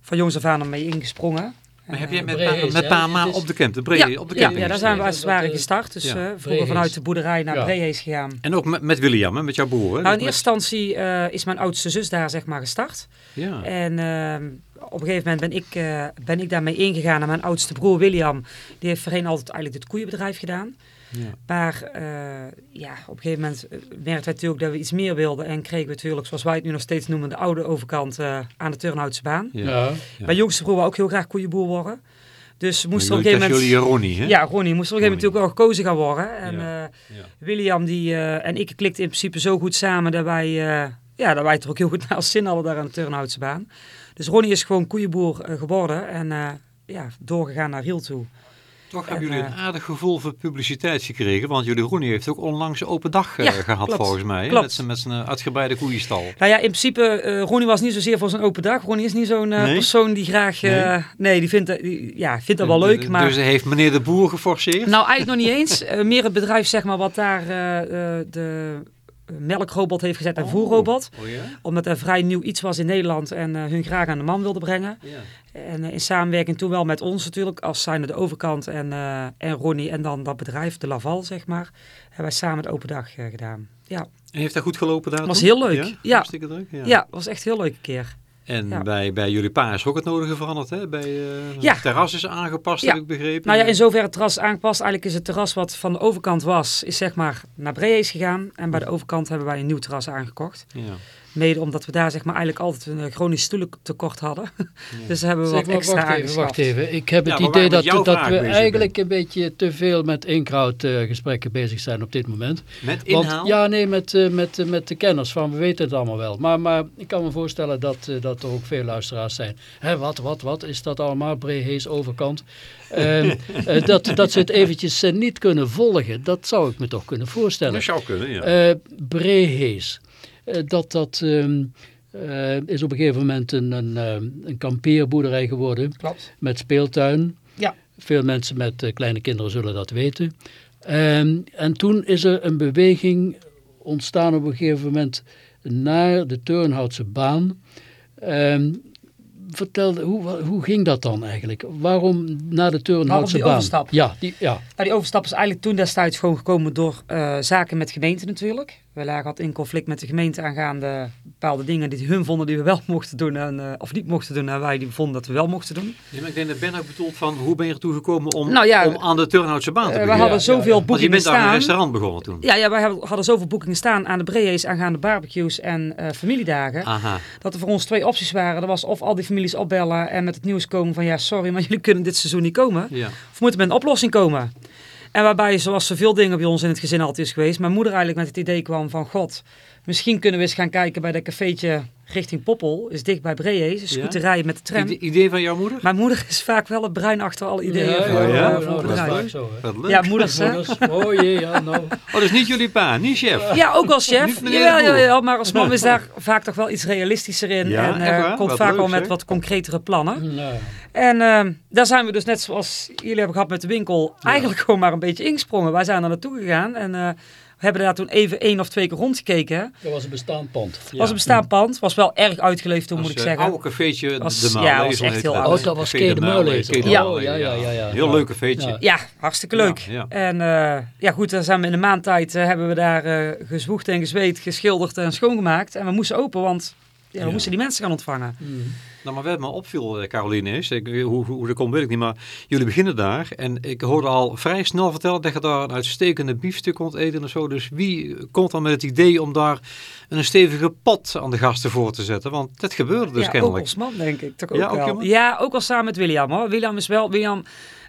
van jongs af aan ermee ingesprongen. Maar heb jij eh, met, Brees, pa, met hè? pa en ma Het is- op de camp, de Bree, ja, op de camping ja, daar zijn we als het ware gestart. Dus ja. eh, vroeger vanuit de boerderij naar Ja. Brehees gegaan. En ook met, met William, hè? met jouw broer. Hè? Nou, in Met- eerste instantie eh, is mijn oudste zus daar zeg maar gestart. Ja. En ehm, op een gegeven moment ben ik, ben ik daarmee ingegaan. En mijn oudste broer William, die heeft voorheen altijd eigenlijk het koeienbedrijf gedaan. Ja. Maar eh, ja, op een gegeven moment eh, merkten wij natuurlijk dat we iets meer wilden. En kregen we natuurlijk, zoals wij het nu nog steeds noemen, de oude overkant eh, aan de Turnhoutse baan. Ja. Ja. Jongste broer wou ook heel graag koeienboer worden. Dus we moesten op een gegeven moment... jullie Ronnie, hè? Ja, Ronnie moest op een gegeven moment natuurlijk wel gekozen gaan worden. En Ja. eh, Ja. William die, eh, en ik klikten in principe zo goed samen dat wij, eh, ja, dat wij het er ook heel goed (laughs) naar als zin hadden daar aan de Turnhoutse baan. Dus Ronnie is gewoon koeienboer geworden en eh, ja, doorgegaan naar Riel toe. Toch En, hebben jullie een aardig gevoel voor publiciteit gekregen, want jullie Ronnie heeft ook onlangs een open dag eh, Ja, gehad klopt. volgens mij? Klopt. met zijn, met zijn eh, uitgebreide koeienstal. Nou ja, in principe, Ronnie was niet zozeer voor zijn open dag. Ronnie is niet zo'n Nee? persoon die graag, nee. die vindt, die, ja, vindt dat wel leuk, maar... Dus heeft meneer de Boer geforceerd? Nou, eigenlijk nog niet eens. Meer het bedrijf, zeg maar, wat daar de melkrobot heeft gezet en Oh. voerrobot. Oh ja? Omdat er vrij nieuw iets was in Nederland en hun graag aan de man wilde brengen. Ja. En eh, in samenwerking toen wel met ons natuurlijk, als zijnde de overkant en, eh, en Ronnie en dan dat bedrijf, de Laval, zeg maar, hebben wij samen de open dag eh, gedaan. Ja, En heeft dat goed gelopen daar Was heel leuk, ja. Hartstikke druk, ja. ja. was echt een heel leuke keer. En Ja. bij, bij jullie pa is ook het nodige veranderd, hè? Bij, Ja. Het terras is aangepast, Ja. heb ik begrepen. Nou ja, in zoverre het terras aangepast. Eigenlijk is het terras wat van de overkant was, is zeg maar naar Brees gegaan. En bij de overkant hebben wij een nieuw terras aangekocht. Ja. Mede omdat we daar zeg maar eigenlijk altijd een eh, chronisch stoelentekort hadden. (laughs) dus daar hebben we Zeg wat maar, extra wacht even, wacht even. Ik heb Ja, het idee dat, dat we eigenlijk een beetje te veel met inkraut eh, gesprekken bezig zijn op dit moment. Met Want, inhaal? ja, nee, met, eh, met, eh, met de kenners van we weten het allemaal wel. Maar, maar ik kan me voorstellen dat, eh, dat er ook veel luisteraars zijn. Hè, wat, wat, wat is dat allemaal? Brehees overkant. (laughs) Ehm, eh, dat, dat ze het eventjes niet kunnen volgen. Dat zou ik me toch kunnen voorstellen. Dat zou kunnen, ja. Eh Brehees. Eh, dat dat ehm, eh, is op een gegeven moment een, een, ehm, een kampeerboerderij geworden Klopt. met speeltuin. Ja. Veel mensen met eh, kleine kinderen zullen dat weten. Ehm, en toen is er een beweging ontstaan op een gegeven moment naar de Turnhoutse baan. Ehm, vertel, hoe, hoe ging dat dan eigenlijk? Waarom naar de Turnhoutse baan? overstap? Ja, die, ja. Nou, die overstap is eigenlijk toen destijds gewoon gekomen door eh, zaken met gemeenten natuurlijk. We lagen altijd in conflict met de gemeente aangaande bepaalde dingen die hun vonden die we wel mochten doen en, eh, of niet mochten doen en wij die vonden dat we wel mochten doen. Ja, maar ik denk dat Ben ook bedoelt van hoe ben je ertoe gekomen om, Nou ja, om aan de Turnhoutse baan te Eh, we beginnen? hadden ja, zoveel ja. Want je boekingen bent daar een staan. restaurant begonnen toen. Ja, ja, wij hadden zoveel boekingen staan aan de Brees aangaande barbecues en eh, familiedagen. Aha. Dat er voor ons twee opties waren. Dat was of al die families opbellen en met het nieuws komen van ja, sorry, maar (laughs) jullie kunnen dit seizoen niet komen. Of moeten met een oplossing komen. En waarbij, zoals zoveel dingen bij ons in het gezin altijd is geweest, mijn moeder eigenlijk met het idee kwam van god, misschien kunnen we eens gaan kijken bij dat cafeetje richting Poppel, is dicht bij Brees, is Ja. goed te rijden met de tram. Ide- idee van jouw moeder? Mijn moeder is vaak wel het brein achter alle ideeën ja, voor, ja, voor nou, dat is zo. Hè. Wat leuk. Ja, moeders hè? Moeders, oh jee, ja, nou. Oh, is niet jullie pa, niet chef. Ja, ook als chef. Ja, ja, ja, maar als man is daar vaak toch wel iets realistischer in. Ja, en eh, waar? komt vaak leuk, wel met zeg. wat concretere plannen. Nou, En eh, daar zijn we dus net zoals jullie hebben gehad met de winkel, eigenlijk gewoon maar een beetje ingesprongen. Wij zijn er naartoe gegaan en eh, we hebben daar toen even één of twee keer rondgekeken. dat was een bestaand pand. Het was een bestaand pand, was wel erg uitgeleefd toen, moet ik zeggen. oude cafeetje Was- De ja, was echt heel dat. oud. Oh, dat was Café Kee de de Ja. Oh, ja, ja, ja, ja. Heel Ja. leuk cafeetje. Ja. Ja, hartstikke leuk. Ja, ja. En eh, ja goed, dan zijn we in een maand tijd eh, hebben we daar eh gezwoegd en gezweet, geschilderd en schoongemaakt. En we moesten open, want Ja, we Ja. moesten die mensen gaan ontvangen. Nou, maar wat me opviel, eh, Caroline, is, ik, hoe, hoe, hoe dat komt weet ik niet, maar jullie beginnen daar. En ik hoorde al vrij snel vertellen dat je daar een uitstekende biefstuk kon eten en zo. Dus wie komt dan met het idee om daar een stevige pot aan de gasten voor te zetten? Want dat gebeurde dus ja, ook kennelijk. als man, denk ik. Toch ook Ja, ook ja, ook wel samen met William, hoor. William is wel... William,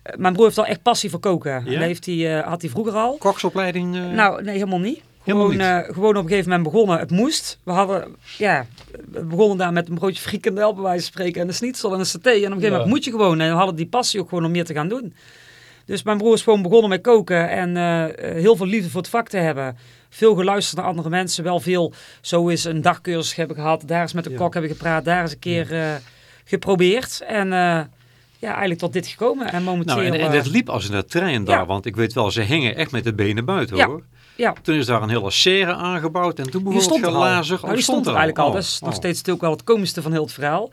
eh, mijn broer heeft al echt passie voor koken. Dat heeft hij, eh, had hij vroeger al. Koksopleiding? eh, Nou, nee, helemaal niet. Helemaal Gewoon, niet. eh, gewoon op een gegeven moment begonnen. Het moest. We hadden, ja, we begonnen daar met een broodje frikandel bij wijze van spreken. En een schnitzel en een saté. En op een gegeven moment Ja. moet je gewoon. En we hadden die passie ook gewoon om meer te gaan doen. Dus mijn broer is gewoon begonnen met koken. En eh, eh, heel veel liefde voor het vak te hebben. Veel geluisterd naar andere mensen. Wel veel, zo is een dagcursus hebben gehad. Daar is met een Ja. kok hebben gepraat. Daar is een keer geprobeerd. En ja, eigenlijk tot dit gekomen. En momenteel... Nou, en, en dat liep als een trein daar, ja. want ik weet wel, ze hingen echt met de benen buiten hoor. Ja, Toen is daar een hele serre aangebouwd en toen begon het er gelazig. Nou, die stond er eigenlijk al. Dat is nog Oh. steeds natuurlijk wel het komischste van heel het verhaal.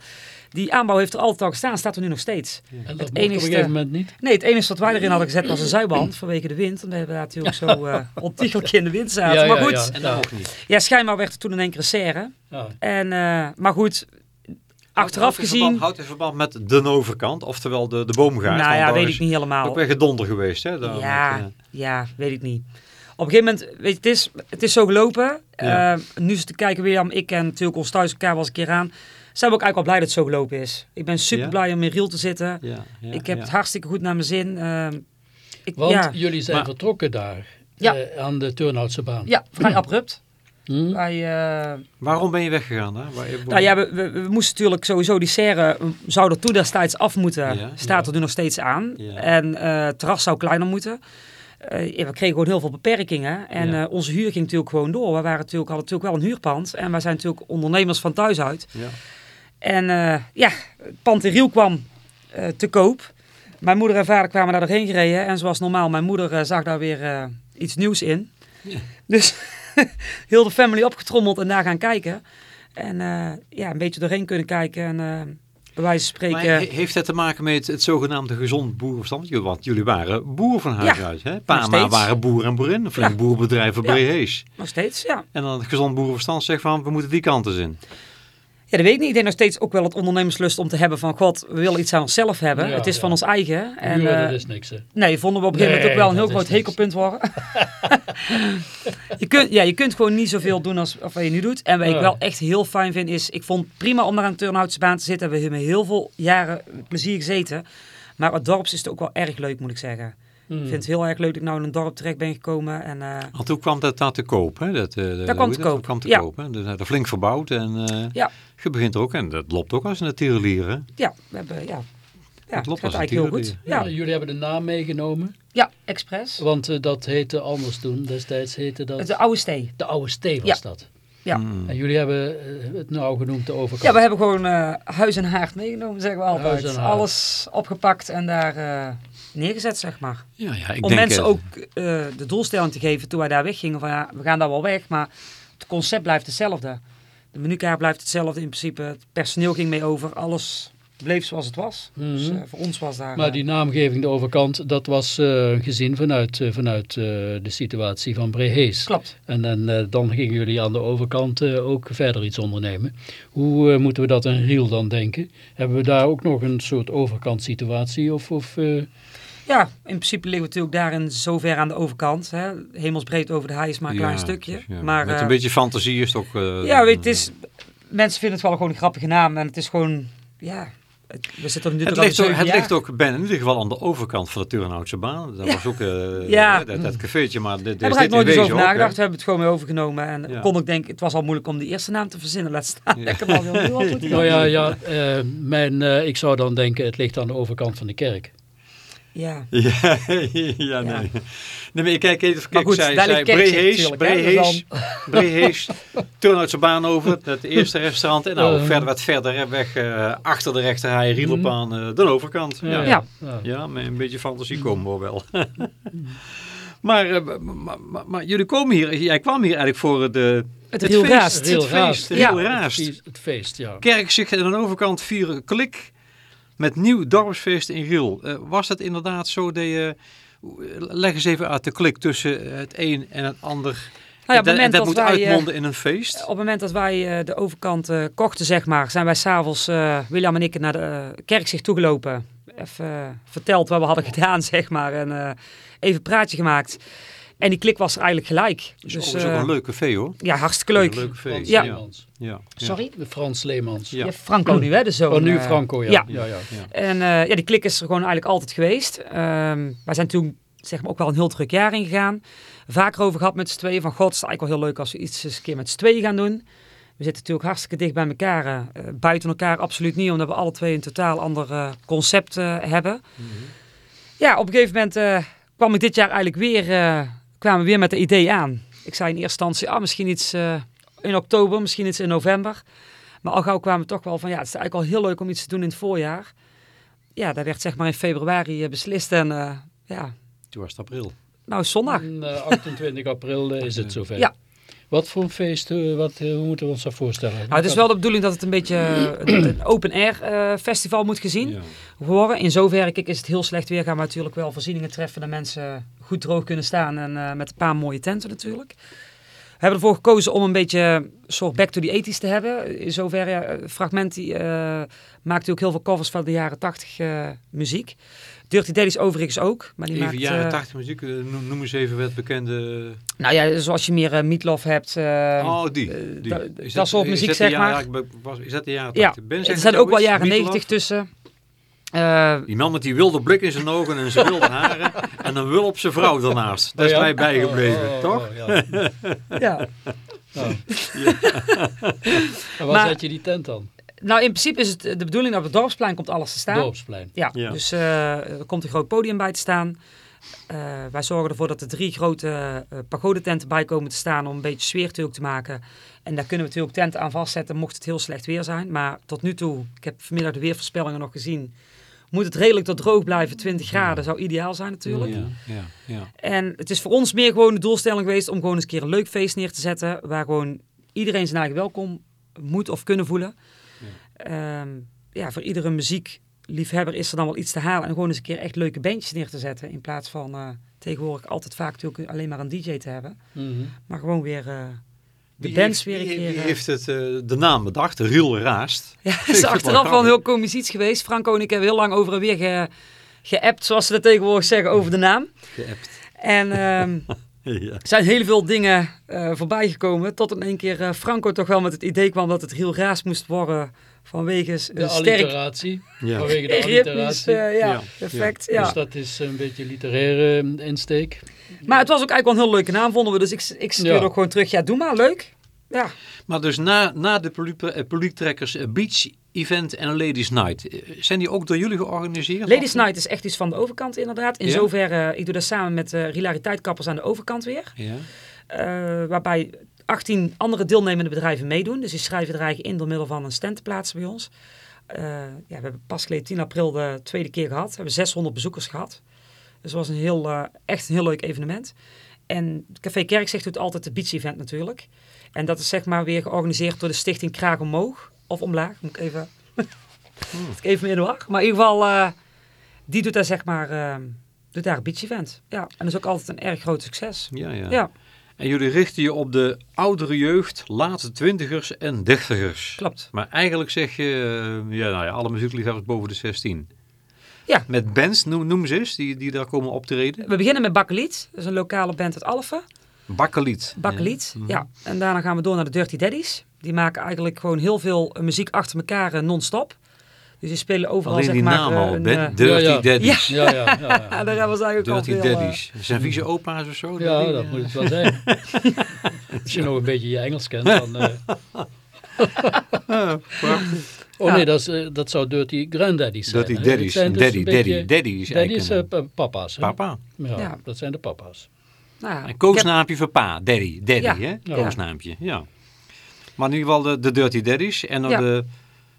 Die aanbouw heeft er altijd al gestaan, staat er nu nog steeds. En dat Het mocht op een gegeven moment niet. Nee, het enige wat wij erin hadden gezet was een zijband vanwege de wind. En we hebben daar natuurlijk zo (laughs) eh ontiegelijk in de wind zaten. Ja, maar ja, goed, ja. ja. En dat mocht niet. schijnbaar werd er toen in één keer een serre. Ja. En, eh, maar goed, achteraf gezien... verband- Houdt in verband met de overkant, oftewel de, de boomgaard. nou ja, weet ik niet helemaal. Ook weer gedonder geweest hè. Daar Ja, met, eh, ja, weet ik niet. Op een gegeven moment, weet je, het is, het is zo gelopen. Ja. Eh, nu is te kijken, William, ik en natuurlijk ons thuis elkaar was een keer aan. Zijn we ook eigenlijk wel blij dat het zo gelopen is. Ik ben super Ja? blij om in Riel te zitten. ja, ja, ik heb ja. het hartstikke goed naar mijn zin. Eh, ik, Want ja, jullie zijn Maar- vertrokken daar. Ja. eh, aan de Turnhoutse baan. ja, vrij abrupt. Hm? Wij, eh, Waarom ben je weggegaan? Hè? Waar, nou ja, we, we, we moesten natuurlijk sowieso die serre, we zouden toen destijds af moeten. Ja, staat ja. er nu nog steeds aan. Ja. En eh, het terras zou kleiner moeten. Eh, ja, we kregen gewoon heel veel beperkingen. En Ja. eh, onze huur ging natuurlijk gewoon door. We waren natuurlijk, hadden natuurlijk wel een huurpand. En wij zijn natuurlijk ondernemers van thuis uit. ja. En eh, ja, het pand in Riel kwam te koop. Mijn moeder en vader kwamen daar doorheen gereden. En zoals normaal, mijn moeder zag daar weer iets nieuws in. Ja. Dus (laughs) heel de family opgetrommeld en daar gaan kijken. En ja, een beetje doorheen kunnen kijken. En bij wijze van Maar spreken... he- heeft dat te maken met het zogenaamde gezond boerenverstand? Want jullie waren boer van huis Ja, uit. Hè? Waren boer en boerin. Een flink Ja. boerenbedrijf op Ja. Brehees. Nog steeds, ja. En dan het gezond boerenverstand zegt van, we moeten die kant eens in. Ja, dat weet ik niet. Ik denk nog steeds ook wel het ondernemerslust om te hebben van... God, we willen iets aan onszelf hebben. Ja, het is ja. van ons eigen. En, eh, dat is niks. Hè. Nee, vonden we op een gegeven moment ook wel een heel dat groot niks. hekelpunt worden. (laughs) je, kunt, ja, je kunt gewoon niet zoveel doen als, als wat je nu doet. En wat ik wel echt heel fijn vind is... Ik vond het prima om naar een turnhoutse baan te zitten. We hebben heel veel jaren plezier gezeten. Maar het dorps is het ook wel erg leuk, moet ik zeggen. Hm. Ik vind het heel erg leuk dat ik nou in een dorp terecht ben gekomen. En, eh, Want toen kwam dat daar te koop. Hè? Dat, eh, Dat kwam te koop, kwam te ja. koop. Hè? Dus, dat flink verbouwd. En eh, Ja. Je begint er ook. En dat loopt ook als een tierenlier. hè? ja, we hebben... Ja, ja het loopt gaat als een eigenlijk heel goed. Ja, Ja, jullie hebben de naam meegenomen. ja expres. Want eh, dat heette anders toen. Destijds heette dat... De oude stee. De oude stee was Ja. dat. Ja. Mm. En jullie hebben eh, het nou genoemd de overkant. Ja, we hebben gewoon eh, huis en haard meegenomen, zeggen we altijd. Huis en haard. Alles opgepakt en daar eh, neergezet, zeg maar. Ja, ja, ik Om denk, mensen ook eh, de doelstelling te geven toen wij daar weggingen. Van ja, we gaan daar wel weg, maar het concept blijft hetzelfde. De menukaart blijft hetzelfde in principe. Het personeel ging mee over. Alles bleef zoals het was. Dus Mhm. eh, voor ons was daar... Maar eh, die naamgeving de overkant, dat was eh, gezien vanuit, eh, vanuit eh, de situatie van Brehees. Klopt. En, dan, eh, dan gingen jullie aan de overkant eh, ook verder iets ondernemen. Hoe eh, moeten we dat in Riel dan denken? Hebben we daar ook nog een soort overkant situatie? Of, of, eh, Ja, in principe liggen we natuurlijk daar in zover aan de overkant. Hè. Hemelsbreed over de hei is maar een ja, klein stukje. ja, maar, met eh, een beetje fantasie is het ook... eh, Ja, weet, je, het is, mensen vinden het wel gewoon een grappige naam. En het is gewoon, ja, het- we zitten nu Het toch al ligt, ook, het ligt ook bijna in ieder geval aan de overkant van de Turnhoutse baan. Dat Ja. was ook eh, (laughs) Ja. dat, dat cafeetje, maar dit, We dit hebben is er dit eigenlijk nooit eens over nagedacht. We hebben het gewoon mee overgenomen. En Ja. kon ik denken, het was al moeilijk om die eerste naam te verzinnen. Laat staan. Ja. (laughs) Ik heb al heel gedaan. (laughs) nou ja, ja eh, mijn, ik zou dan denken het ligt aan de overkant van de kerk. Ja. Ja, (laughs) ja, nee. nee. maar ik kijk even, Maar kijk, goed, zij, zij Brehees, Brehees, (laughs) Brehees, Turnhoutse baan over, het eerste restaurant. En nou, Eh. verder wat verder weg, eh, achter de rechterhaai, Riedelbaan, eh, de overkant. Ja. Ja. Ja. ja. met een beetje fantasie komen we wel. (laughs) maar, eh, maar, maar, maar jullie komen hier, jij kwam hier eigenlijk voor de, Het het feest, Raast. het feest, Het feest, het feest, ja. Kerk zich aan de overkant vieren klik met nieuw dorpsfeest in Riel. Eh, was het inderdaad zo dat je... Leg eens even uit de klik tussen het een en het ander. Nou ja, op het en dat dat moet wij... eh, uitmonden in een feest. Op het moment dat wij eh, de overkant eh, kochten, zeg maar, zijn wij s'avonds, eh William en ik, naar de uh, kerkzicht toegelopen. Even uh, verteld wat we hadden (laughs) gedaan, zeg maar. En uh, even een praatje gemaakt. En die klik was er eigenlijk gelijk. Dus, dus ook een leuk café hoor. Ja, hartstikke leuk. Een leuk feest. Ja. Ja. ja. Sorry? De Frans Leemans. Ja. Franco nu, hè, de zoon. Oh, nu Franco, ja. ja. ja. ja, En uh, ja, die klik is er gewoon eigenlijk altijd geweest. Um, wij zijn toen zeg maar ook wel een heel druk jaar ingegaan. Vaker over gehad met z'n tweeën van god, het is eigenlijk wel heel leuk als we iets eens een keer met z'n tweeën gaan doen. We zitten natuurlijk hartstikke dicht bij elkaar. Uh, buiten elkaar absoluut niet, omdat we alle twee een totaal ander uh, concept uh, hebben. Mm -hmm. Ja, op een gegeven moment uh, kwam ik dit jaar eigenlijk weer, kwamen we weer met het idee aan. Ik zei in eerste instantie, ah, misschien iets in oktober, misschien iets in november. Maar al gauw kwamen we toch wel van, ja, het is eigenlijk al heel leuk om iets te doen in het voorjaar. Ja, dat werd zeg maar in februari beslist en ja. Toen was het april. Nou, zondag. En, 28 april is het zover. Ja. Wat voor een feest, wat, hoe moeten we ons dat voorstellen? Nou, het is wel de bedoeling dat het een beetje een open-air uh, festival moet gezien ja. worden. In zoverre kijk, is het heel slecht weer. Gaan we natuurlijk wel voorzieningen treffen dat mensen goed droog kunnen staan. En uh, met een paar mooie tenten natuurlijk. We hebben ervoor gekozen om een beetje een soort back to the 80s te hebben. In zoverre, ja, Fragment die, uh, maakt natuurlijk heel veel covers van de jaren 80 muziek. Dirty Daddy's overigens ook. Maar die even maakt, jaren 80 muziek, noem, noem eens even wat bekende... Nou ja, zoals je meer uh, Meatloaf hebt. Uh, oh, die. die. Is dat soort muziek, zeg maar. Was, is dat de jaren 80? Ja, ben, er zijn ook wel jaren 90 tussen. Uh, die man met die wilde blik in zijn ogen en zijn wilde haren (laughs) en een wil op zijn vrouw daarnaast. Dat is oh, ja? mij bijgebleven, oh, oh, toch? ja. (laughs) ja. Oh. ja. en waar maar, zet je die tent dan? Nou, in principe is het de bedoeling dat op het dorpsplein komt alles te staan. Dorpsplein. Ja, ja. dus uh, er komt een groot podium bij te staan. Uh, wij zorgen ervoor dat er drie grote uh, pagodetenten bij komen te staan om een beetje sfeer te maken. En daar kunnen we natuurlijk tenten aan vastzetten mocht het heel slecht weer zijn. Maar tot nu toe, ik heb vanmiddag de weervoorspellingen nog gezien, moet het redelijk tot droog blijven. 20 graden zou ideaal zijn natuurlijk. Ja, ja, ja. En het is voor ons meer gewoon de doelstelling geweest om gewoon eens een keer een leuk feest neer te zetten. Waar gewoon iedereen zijn eigen welkom moet of kunnen voelen. Ja. Um, ja, voor iedere muziekliefhebber is er dan wel iets te halen. En gewoon eens een keer echt leuke bandjes neer te zetten. In plaats van uh, tegenwoordig altijd vaak natuurlijk alleen maar een DJ te hebben. Mm -hmm. Maar gewoon weer uh, de wie bands heeft, weer een keer... Wie uh, heeft het, uh, de naam bedacht? Riel Raast. (laughs) Ja, is achteraf wel een heel komisch iets geweest. Franco en ik hebben heel lang over en weer ge, geappt, zoals ze dat tegenwoordig zeggen, over de naam. Geappt. En... Um, (laughs) ja. Er zijn heel veel dingen uh, voorbij gekomen. Tot in één keer uh, Franco toch wel met het idee kwam dat het Riel Raas moest worden. Vanwege de een alliteratie. Ja. Vanwege de ritmisch, alliteratie. uh, ja, perfect. Ja. Dus dat is een beetje literaire insteek. Maar het was ook eigenlijk wel een heel leuke naam, vonden we. Dus ik, ik stuurde Ja. ook gewoon terug. Ja, doe maar, leuk. Ja, Maar dus na, na de publiek- eh, publiektrekkers eh, Beach Event en Ladies Night, eh, zijn die ook door jullie georganiseerd? Ladies Night is echt iets van de overkant inderdaad. In Ja? zoverre, ik doe dat samen met uh, Hilariteit aan de overkant weer. Ja. Uh, waarbij 18 andere deelnemende bedrijven meedoen. Dus die schrijven er eigenlijk in door middel van een stand te plaatsen bij ons. Uh, ja, we hebben pas geleden 10 april de tweede keer gehad. We hebben 600 bezoekers gehad. Dus het was een heel, uh, echt een heel leuk evenement. En Café Kerkzicht doet altijd de beach event natuurlijk. En dat is zeg maar weer georganiseerd door de stichting Kraag Omhoog. Of Omlaag, moet ik even... moet ik (laughs) even in de war. Maar in ieder geval, uh, die doet daar zeg maar... Doet daar een beach event. Ja, en dat is ook altijd een erg groot succes. Ja, ja. Ja, En jullie richten je op de oudere jeugd, late twintigers en dertigers. klopt. Maar eigenlijk zeg je, eh, ja, nou ja, alle muziekliefhebbers boven de 16. Ja. Met bands, noem, noem ze eens, die, die daar komen optreden. We beginnen met Bakkeliet. Dat is een lokale band uit Alphen. Bakkelied. Bakkeliet, Ja. ja. En daarna gaan we door naar de Dirty Daddies. Die maken eigenlijk gewoon heel veel muziek achter elkaar eh, non-stop. Dus die spelen overal Alleen zeg die maar... naam eh, al, een, Ben- eh, Dirty Ja, ja. Daddies. Ja, ja, ja. ja. (laughs) ja, daar hebben ze eigenlijk al Dirty veel... eh, Daddies. Zijn vieze opa's of zo? Ja, dat eh. moet het wel zijn. (laughs) Als je nog een beetje je Engels kent, dan... eh, (laughs) Oh Ja. nee, dat, is, eh, dat zou Dirty Granddaddies zijn. Dirty Daddies. zijn dus Daddy, daddy, beetje- daddy is Daddy eigenlijk is een- eh, pa- papa's. Hè? Papa. Ja, Ja. dat zijn de papa's. nou ja, Een heb- koosnaampje voor pa. Daddy. Daddy, Ja. hè? Ja. Koosnaampje, ja. Maar in ieder geval de, de Dirty Daddies. En dan Ja. de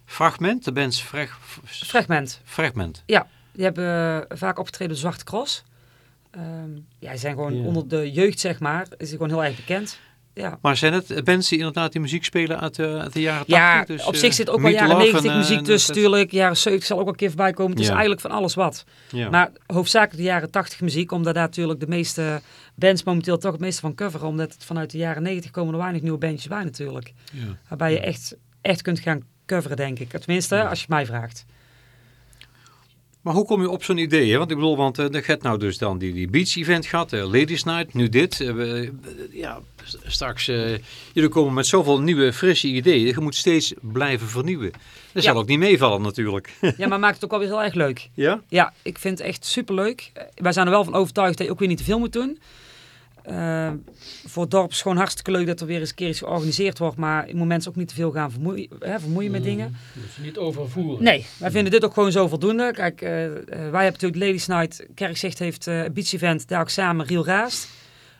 Fragment, de bands frag, Fragment. Fragment. Die hebben eh, vaak opgetreden op Zwarte Cross. Ehm, ja, die zijn gewoon Ja. onder de jeugd, zeg maar, is gewoon heel erg bekend. ja. Maar zijn het bands die inderdaad die muziek spelen uit, de- uit de jaren Ja, 80? Dus, op eh, zich zit ook wel jaren Love 90 en, eh, muziek tussen, natuurlijk. Jaren 70 zal ook wel een keer voorbij komen. Het is Ja. eigenlijk van alles wat. Ja. Maar hoofdzakelijk de jaren 80 muziek, omdat daar natuurlijk de meeste bands momenteel toch het meeste van coveren. Omdat het vanuit de jaren 90 komen er weinig nieuwe bandjes bij natuurlijk. Ja. Waarbij je echt, echt kunt gaan coveren, denk ik. Tenminste, als je mij vraagt. Maar hoe kom je op zo'n idee? Hè? Want ik bedoel, want uh, je hebt nou dus dan die, die beach event gehad, uh, Ladies Night, nu dit. Uh, we- ja, straks, eh, jullie komen met zoveel nieuwe, frisse ideeën. Je moet steeds blijven vernieuwen. Dat Ja. zal ook niet meevallen natuurlijk. (laughs) Ja, maar maakt het ook wel weer heel erg leuk. ja? Ja, ik vind het echt superleuk. Eh, Wij zijn er wel van overtuigd dat je ook weer niet te veel moet doen. Eh, voor het dorp is het gewoon hartstikke leuk dat er weer eens een keer iets georganiseerd wordt. Maar je moet mensen ook niet te veel gaan vermoeien, hè, vermoeien met dingen. Dus niet overvoeren. Nee, wij vinden dit ook gewoon zo voldoende. Kijk, eh, eh, wij hebben natuurlijk Ladies Night. Kerkzicht heeft eh, een beach event. Daar ook samen Riel Raast.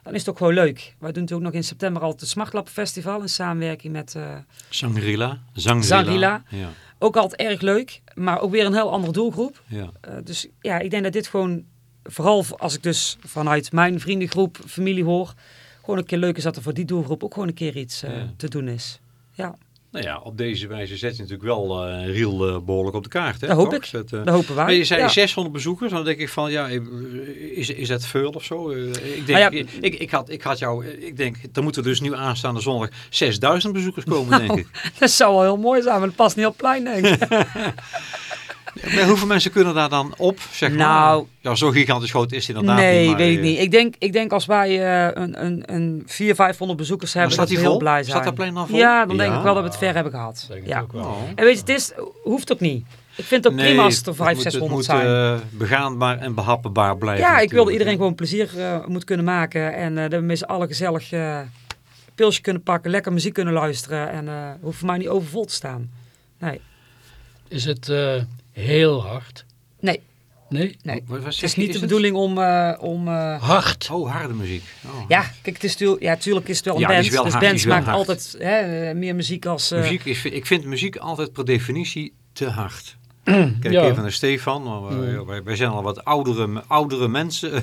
Dan is het ook gewoon leuk. Wij doen natuurlijk nog in september altijd het Smartlap Festival. In samenwerking met... eh, Sangrila. Zangrila. Zangrila. Ja, ook altijd erg leuk. Maar ook weer een heel andere doelgroep. ja. Eh, dus ja, ik denk dat dit gewoon, vooral als ik dus vanuit mijn vriendengroep, familie hoor, gewoon een keer leuk is dat er voor die doelgroep ook gewoon een keer iets eh, Ja. te doen is. Ja, Nou ja, op deze wijze zet je natuurlijk wel eh Riel eh, behoorlijk op de kaart. Hè, Dat hoop ik. Dat, dat hopen wij. maar je zei ja. 600 bezoekers, dan denk ik van, ja, is, is dat veel of zo? Ik, denk, Nou ja, ik, ik, had, ik had jou, ik denk, er moeten dus nu aanstaande zondag 6000 bezoekers komen, denk ik. (laughs) Dat zou wel heel mooi zijn, maar dat past niet op het plein, denk ik. (laughs) Maar hoeveel mensen kunnen daar dan op, zeg maar? Nou- ja, zo gigantisch groot is het inderdaad nee, niet. maar, weet ik eh, niet. Ik denk, ik denk als wij eh, een, een, een 400, 500 bezoekers hebben, staat dat we die heel vol? blij Staat zijn. dat plein dan vol? Ja, dan denk ik wel dat we het ver hebben gehad. Denk ik Ja. ook wel. Oh. En weet je, het is, hoeft ook niet. Ik vind het ook Nee, prima als het er het 500, moet- 600 het moet, zijn. eh, begaanbaar en behappenbaar blijven. Ja, ik wilde natuurlijk. iedereen gewoon plezier eh, moet kunnen maken. En eh, dat we met z'n allen gezellig eh pilsje kunnen pakken, lekker muziek kunnen luisteren. En eh hoeft voor mij niet overvol te staan. Nee, Is het eh, heel hard? Nee. Nee? nee. Wat- wat Het is je, niet de het? bedoeling om... eh, om eh, Hard. Oh, harde muziek. Oh. ja, kijk, het is ja, tuurlijk is het wel een Ja, band. is wel dus hard, bands is wel maakt hard. altijd hè, eh, meer muziek als... eh, Muziek is, ik vind muziek altijd per definitie te hard. (clears throat) Kijk Ja. even naar Stefan. wij zijn al wat oudere, oudere mensen. (laughs)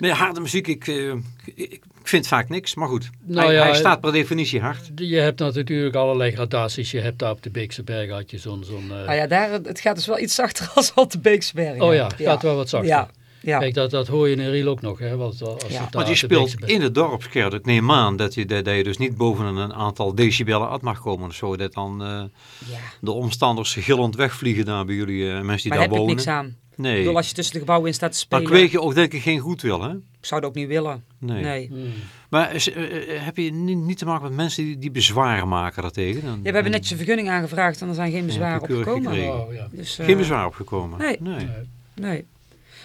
nee, harde muziek, ik, eh, ik, ik vind vaak niks. Maar goed, Nou hij, ja, hij staat per definitie hard. Je hebt natuurlijk allerlei gradaties. Je hebt daar op de Beekse Berg had je zo'n... zo'n eh, nou ja, daar, het gaat dus wel iets zachter (laughs) als op de Beeksberg. oh ja, gaat wel wat zachter. Ja, ja. Kijk, dat, dat hoor je in Riel ook nog. Hè, want als Ja. Want je speelt Beekse Berg- in de dorpskerk. Ik neem aan dat je, dat, dat je dus niet boven een aantal decibellen uit mag komen. of Zo, dat dan eh, ja. de omstanders gillend wegvliegen daar bij jullie eh, mensen die Maar daar daar heb ik wonen. niks aan. Ik Nee, bedoel, als je tussen de gebouwen in staat te maar spelen, kweek je ook denk ik geen goed wil, hè? ik zou dat ook niet willen. Nee. Nee. Hmm. Maar is, eh, eh, heb je niet, niet te maken met mensen die, die bezwaren maken daartegen? Dan, Ja, we hebben netjes een vergunning aangevraagd en er zijn geen bezwaren opgekomen. Oh, ja. Dus, eh, Geen bezwaar opgekomen? nee. nee. Nee. Nee.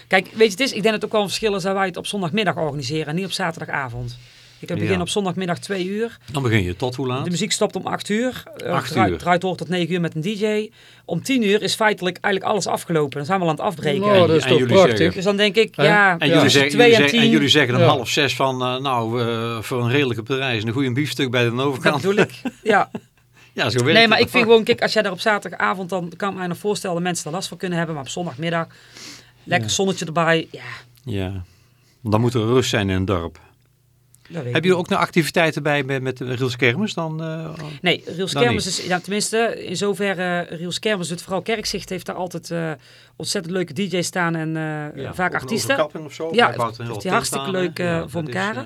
Kijk, weet je, het is, ik denk dat het ook wel een verschil is dat wij het op zondagmiddag organiseren en niet op zaterdagavond. Ik heb begin Ja. op zondagmiddag twee uur. Dan begin je tot hoe laat? De muziek stopt om acht uur. Eh, Acht draait, uur. draait door tot negen uur met een DJ. Om tien uur is feitelijk eigenlijk alles afgelopen. Dan zijn we al aan het afbreken. Nou, dat is En toch jullie prachtig. zeggen- Dus dan denk ik, ja, En, Ja. jullie, zeggen, jullie, en en jullie zeggen om Ja. half zes van, eh, nou, eh, voor een redelijke prijs een goede biefstuk bij de Dat overkant. bedoel ik. Ja. (laughs) Ja, zo werkt Nee, maar ik vind gewoon, kijk, als jij daar op zaterdagavond, dan kan ik mij nog voorstellen dat mensen er last van kunnen hebben. Maar op zondagmiddag, lekker Ja. zonnetje erbij. Ja, Ja, dan moet er rust zijn in het dorp. Heb je ook nog activiteiten bij met, met de Riels Kermis dan? eh, Nee, Riels Dan Kermis is, ja, tenminste, in zoverre, Riels Kermis doet vooral Kerkzicht, heeft daar altijd eh, ontzettend leuke DJ's staan en eh, ja, vaak een artiesten. overkapping Of zo? Ja, heel hij tent hartstikke aan, leuk, eh, Ja, voor elkaar. Is,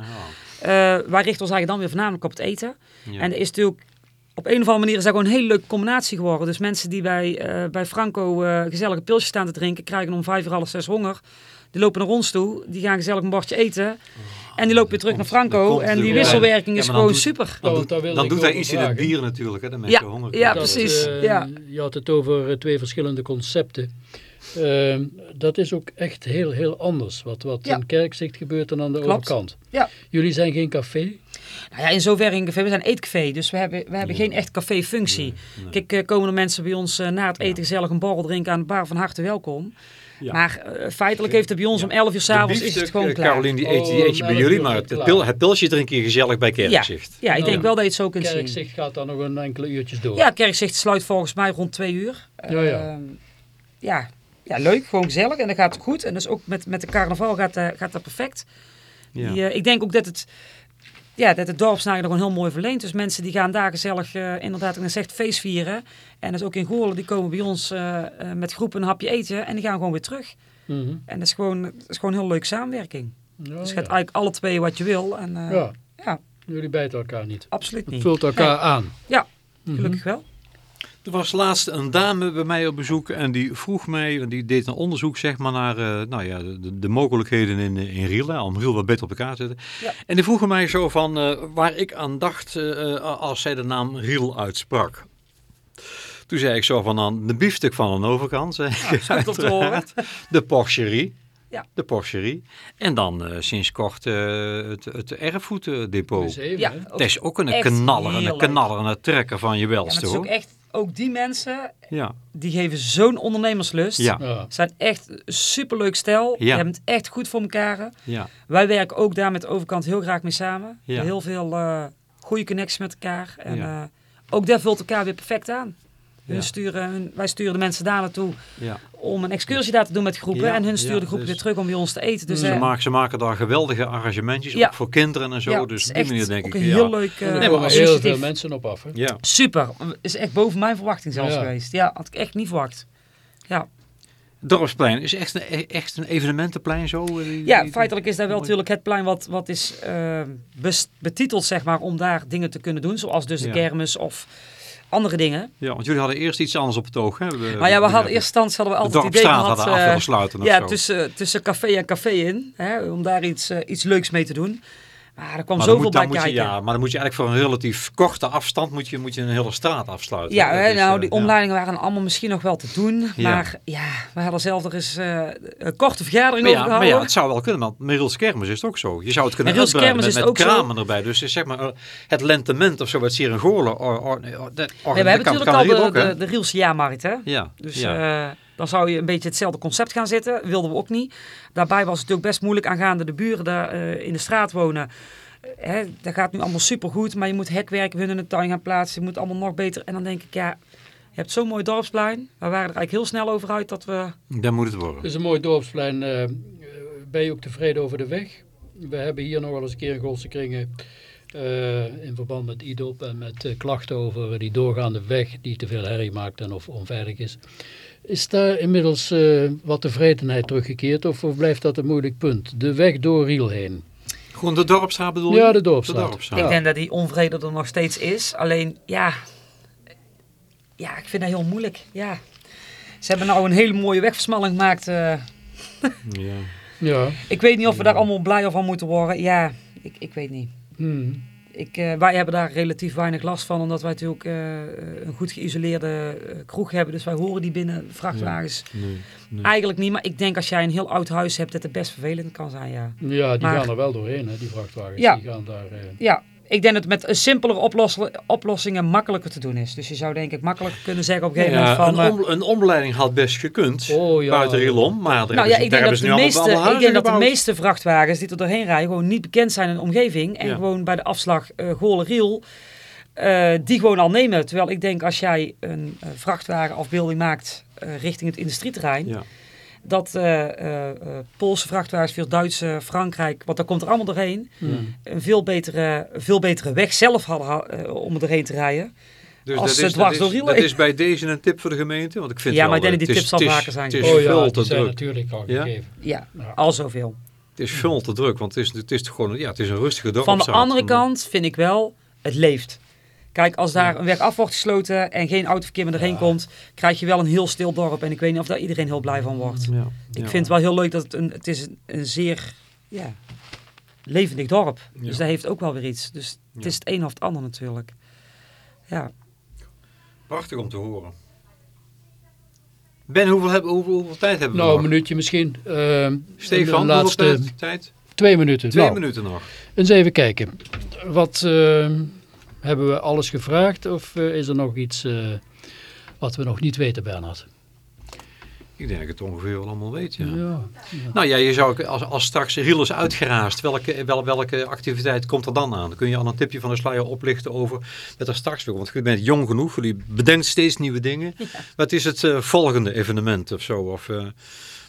wij richten ons eigenlijk dan weer voornamelijk op het eten. ja. En er is natuurlijk, op een of andere manier is dat gewoon een hele leuke combinatie geworden. Dus mensen die bij, eh, bij Franco eh gezellige pilsjes staan te drinken, krijgen om vijf uur half zes honger. Die lopen naar ons toe, die gaan gezellig een bordje eten. En die lopen weer terug naar dan Franco. En die er- wisselwerking is dan gewoon super. Dan, doet- dan hij iets in het bier natuurlijk, hè, mensen Ja, honger ja, precies, eh, ja. Je had het over eh, twee verschillende concepten. Ehm, dat is ook echt heel, heel anders. Wat, wat Ja. in Kerkzicht gebeurt dan aan de Klopt. overkant. Ja. Jullie zijn geen café. Nou ja, in zoverre een café. We zijn eetcafé, dus we hebben, we hebben geen echt café-functie. Kijk, eh, komen er mensen bij ons na het eten gezellig een borrel drinken aan de bar van harte welkom. Ja. Maar eh, feitelijk heeft het bij ons Ja. om 11 uur s'avonds is het gewoon eh, klaar. Carolien, die eet, die Oh, eet je bij melk jullie, maar het pil, het pilsje drink je gezellig bij Kerkzicht. Ja, ik Nou, denk wel dat je het zo kunt zien. Kerkzicht gaat dan nog een enkele uurtjes door. Ja, Kerkzicht sluit volgens mij rond twee uur. Ja, ja. Ehm, ja. ja, leuk, gewoon gezellig en dat gaat goed. En dus ook met, met de carnaval gaat, eh, gaat dat perfect. Ja. Die, ik denk ook dat het... ja, dat het dorpsnagen nog een heel mooi verleent. Dus mensen die gaan daar gezellig, eh, inderdaad, en zegt feest vieren. En dus ook in Goorlen, die komen bij ons eh, eh, met groepen een hapje eten en die gaan gewoon weer terug. Mhm. En dat is gewoon, dat is gewoon heel leuk samenwerking. Ja, dus je gaat eigenlijk alle twee wat je wil. En Ja, ja, jullie bijten elkaar niet. absoluut Het niet. vult elkaar aan. Ja, Mhm. gelukkig wel. Er was laatst een dame bij mij op bezoek en die vroeg mij, die deed een onderzoek zeg maar naar eh, nou ja, de, de mogelijkheden in, in Riel, om Riel wat beter op elkaar te zetten. Ja. En die vroegen mij zo van eh, waar ik aan dacht eh, eh, als zij de naam Riel uitsprak. Toen zei ik zo van dan de biefstuk van de overkant, zei ik, goed om te horen. uiteraard. (laughs) de porcherie. Ja. De porcherie. En dan eh, sinds kort eh, het, het erfgoeddepot. Museum, Ja, ook- Het is ook een knaller, een leuk. knaller en een trekker van je Ja, welste het is ook echt, ook die mensen, Ja, die geven zo'n ondernemerslust. ja, Ja. Zijn echt een superleuk stel. Die Ja. hebben het echt goed voor elkaar. ja. Wij werken ook daar met de overkant heel graag mee samen. Ja. Heel veel eh, goede connecties met elkaar. En Ja. eh, ook daar vult elkaar weer perfect aan. Hun Ja. sturen, hun- wij sturen de mensen daar naartoe ja. om een excursie daar te doen met groepen. Ja, en hun sturen ja, de groepen dus- weer terug om bij ons te eten. Dus ze, eh, maken, ze maken daar geweldige arrangementjes, Ja. ook voor kinderen en zo. ja, dus op die manier echt denk ook ik, een ja. heel leuk Er eh, Nee, komen maar heel veel mensen op af. Hè? Ja. Super. Is echt boven mijn verwachting zelfs Ja. geweest. Ja, had ik echt niet verwacht. Ja, Dorpsplein is echt een, echt een evenementenplein zo? eh, die- ja die- feitelijk is daar wel Mooi. natuurlijk het plein wat, wat is betiteld zeg maar, om daar dingen te kunnen doen. Zoals dus de kermis of andere dingen. Ja, want jullie hadden eerst iets anders op het oog. Hè? We, Maar ja, we hadden eerst instantie hadden we altijd het idee gehad... eh, ja, tussen, tussen café en café in. Hè, om daar iets, eh, iets leuks mee te doen. Maar er kwam maar zoveel moet, bij moet je, kijken. ja, maar dan moet je eigenlijk voor een relatief korte afstand moet je, moet je een hele straat afsluiten. Ja, hè, is, nou, eh, die ja. omleidingen waren allemaal misschien nog wel te doen. Ja. Maar ja, we hadden zelf er eens eh, een korte vergadering Maar ja, over maar gehouden. ja, het zou wel kunnen, want Merils Kermis is het ook zo. Je zou het kunnen uitbreiden met, is met ook zo. kramen erbij. Dus zeg maar eh, het lentement of zo, wat hier in Goorlen. Or, or, nee, we hebben natuurlijk al de, de, de Rielse jaarmarkt, hè? Ja, Dus ja. eh, dan zou je een beetje hetzelfde concept gaan zitten. Wilden we ook niet. Daarbij was het natuurlijk best moeilijk aangaande de buren daar eh, in de straat wonen. Eh, Hè, dat gaat nu allemaal supergoed, maar je moet hekwerk hun in de tuin gaan plaatsen. Je moet allemaal nog beter. En dan denk ik, ja, je hebt zo'n mooi dorpsplein. We waren er eigenlijk heel snel over uit dat we... dat moet het worden. Het is een mooi dorpsplein. eh, ben je ook tevreden over de weg? We hebben hier nog wel eens een keer in Golse Kringen eh, in verband met IDOP en met klachten over die doorgaande weg die te veel herrie maakt en of onveilig is. Is daar inmiddels eh, wat tevredenheid teruggekeerd of, of blijft dat een moeilijk punt? De weg door Riel heen. Gewoon de dorpstraat bedoel je? Ja, de. Ja. Ik denk dat die onvrede er nog steeds is. Alleen, ja... Ja, ik vind dat heel moeilijk. Ja. Ze hebben nou een hele mooie wegversmalling gemaakt... eh, Ja. Ja. Ik weet niet of we daar allemaal blij van moeten worden. Ja, ik, ik weet niet. Hmm. Ik, eh, wij hebben daar relatief weinig last van, omdat wij natuurlijk eh, een goed geïsoleerde eh, kroeg hebben. Dus wij horen die binnen vrachtwagens Nee, nee. eigenlijk niet. Maar ik denk als jij een heel oud huis hebt, dat het best vervelend kan zijn, ja. Ja, die Maar- gaan er wel doorheen, hè, die vrachtwagens. Ja. Die gaan daar... eh, Ja, ik denk dat het met een simpelere oplossing, oplossingen makkelijker te doen is. Dus je zou denk ik makkelijker kunnen zeggen op een gegeven Ja, moment van... een, eh, om, een omleiding had best gekund. Oh ja. buiten Riel om. Maar daar nou hebben ja, ze- ik daar denk, dat hebben de, ze nu allemaal- meeste, ik denk dat de meeste vrachtwagens die er doorheen rijden gewoon niet bekend zijn in de omgeving. En Ja. gewoon bij de afslag Goorlen-Riel eh, die gewoon al nemen. Terwijl ik denk als jij een vrachtwagenafbeelding maakt eh, richting het industrieterrein. Ja. Dat eh, eh, eh, Poolse vrachtwagens, veel Duitse, Frankrijk, want dat komt er allemaal doorheen. hmm. Een veel betere, veel betere weg zelf hadden ha- om er doorheen te rijden. Dus Als dat ze is, dwars dat, door is, dat bij deze een tip voor de gemeente. Want ik vind Ja, wel, maar ik denk dat die tips al vaker zijn Het is Oh ja, veel te druk. natuurlijk al Ja? gegeven. Ja, Ja. al zoveel. Het is veel te druk. Want het is, het is gewoon ja, het is een rustige Van dorpsstraat. de andere kant vind ik wel, het leeft. Kijk, als daar een weg af wordt gesloten en geen autoverkeer meer erheen Ja. komt, krijg je wel een heel stil dorp. En ik weet niet of daar iedereen heel blij van wordt. Ja, Ik ja. vind het wel heel leuk dat het een, het is een, een zeer ja, levendig dorp. Dus Ja. dat heeft ook wel weer iets. Dus het Ja. is het een of het ander natuurlijk. Ja. Prachtig om te horen. Ben, hoeveel, hebben, hoeveel, hoeveel tijd hebben we Nou, een nog? minuutje misschien. Eh, Stefan, een laatste hoeveel tijd? tijd? twee minuten. Twee Nou, minuten nog. Eens even kijken. Wat eh, hebben we alles gevraagd of eh, is er nog iets eh, wat we nog niet weten, Bernhard? Ik denk dat ik het ongeveer wel allemaal weet, ja. Ja. Nou ja, je zou, ook- als, als straks Riel is uitgeraasd, welke, wel, welke activiteit komt er dan aan? Kun je al een tipje van de sluier oplichten over wat er straks weer komt? Want je bent jong genoeg, jullie bedenkt steeds nieuwe dingen. Wat is het eh, volgende evenement of zo? Of, eh,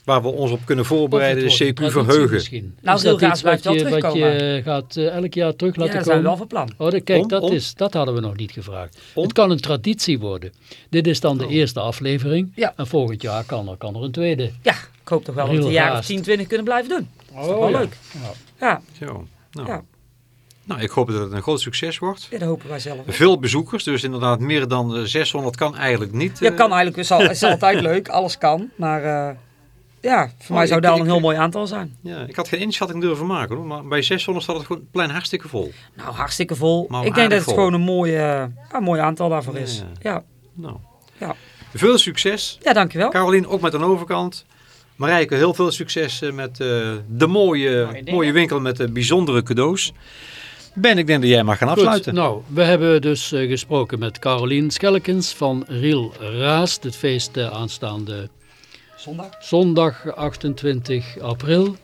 waar we ons op kunnen voorbereiden, de CQ traditie verheugen. misschien. Nou, Is dat iets wat je, wat je terugkomen. gaat eh, elk jaar terug Ja, laten dat zijn we komen? wel van plan. Oh, kijk, Om- dat, om? is, dat hadden we nog niet gevraagd. Om? Het kan een traditie worden. Dit is dan de eerste aflevering. Ja. En volgend jaar kan er, kan er een tweede. Ja, ik hoop toch wel dat we het een jaar of haast. 10, 20 kunnen blijven doen. Dat is toch Oh, wel ja. leuk. Ja. Ja, Zo, nou. Ja. nou, ik hoop dat het een groot succes wordt. ja, dat hopen wij zelf. Veel bezoekers, dus inderdaad meer dan eh, 600 kan eigenlijk niet. Ja, eh, kan eigenlijk. Het is, al- het is (laughs) altijd leuk. Alles kan. Maar eh, ja, voor Oh, mij zou dat al ik- een heel mooi aantal zijn. Ja, ik had geen inschatting durven maken hoor, maar bij 600 staat het gewoon plein hartstikke vol. Nou, hartstikke vol. Maar ik denk dat het vol. gewoon een mooi, ja, mooi aantal daarvoor is. Ja. Ja, Nou, Ja. veel succes. ja dankjewel. Carolien, ook met een overkant. Marijke, heel veel succes eh, met eh, de mooie, Mooie winkel met de bijzondere cadeaus. Ben, ik denk dat jij mag gaan Goed, afsluiten. nou, we hebben dus eh, gesproken met Carolien Skellekens van Riel Raast. Het feest aanstaande Zondag. zondag 28 april.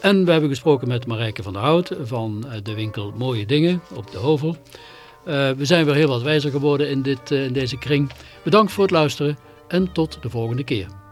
En we hebben gesproken met Marijke van der Hout van eh, de winkel Mooie Dingen op de Hovel. Eh, we zijn weer heel wat wijzer geworden in, dit, eh, in deze kring. Bedankt voor het luisteren en tot de volgende keer.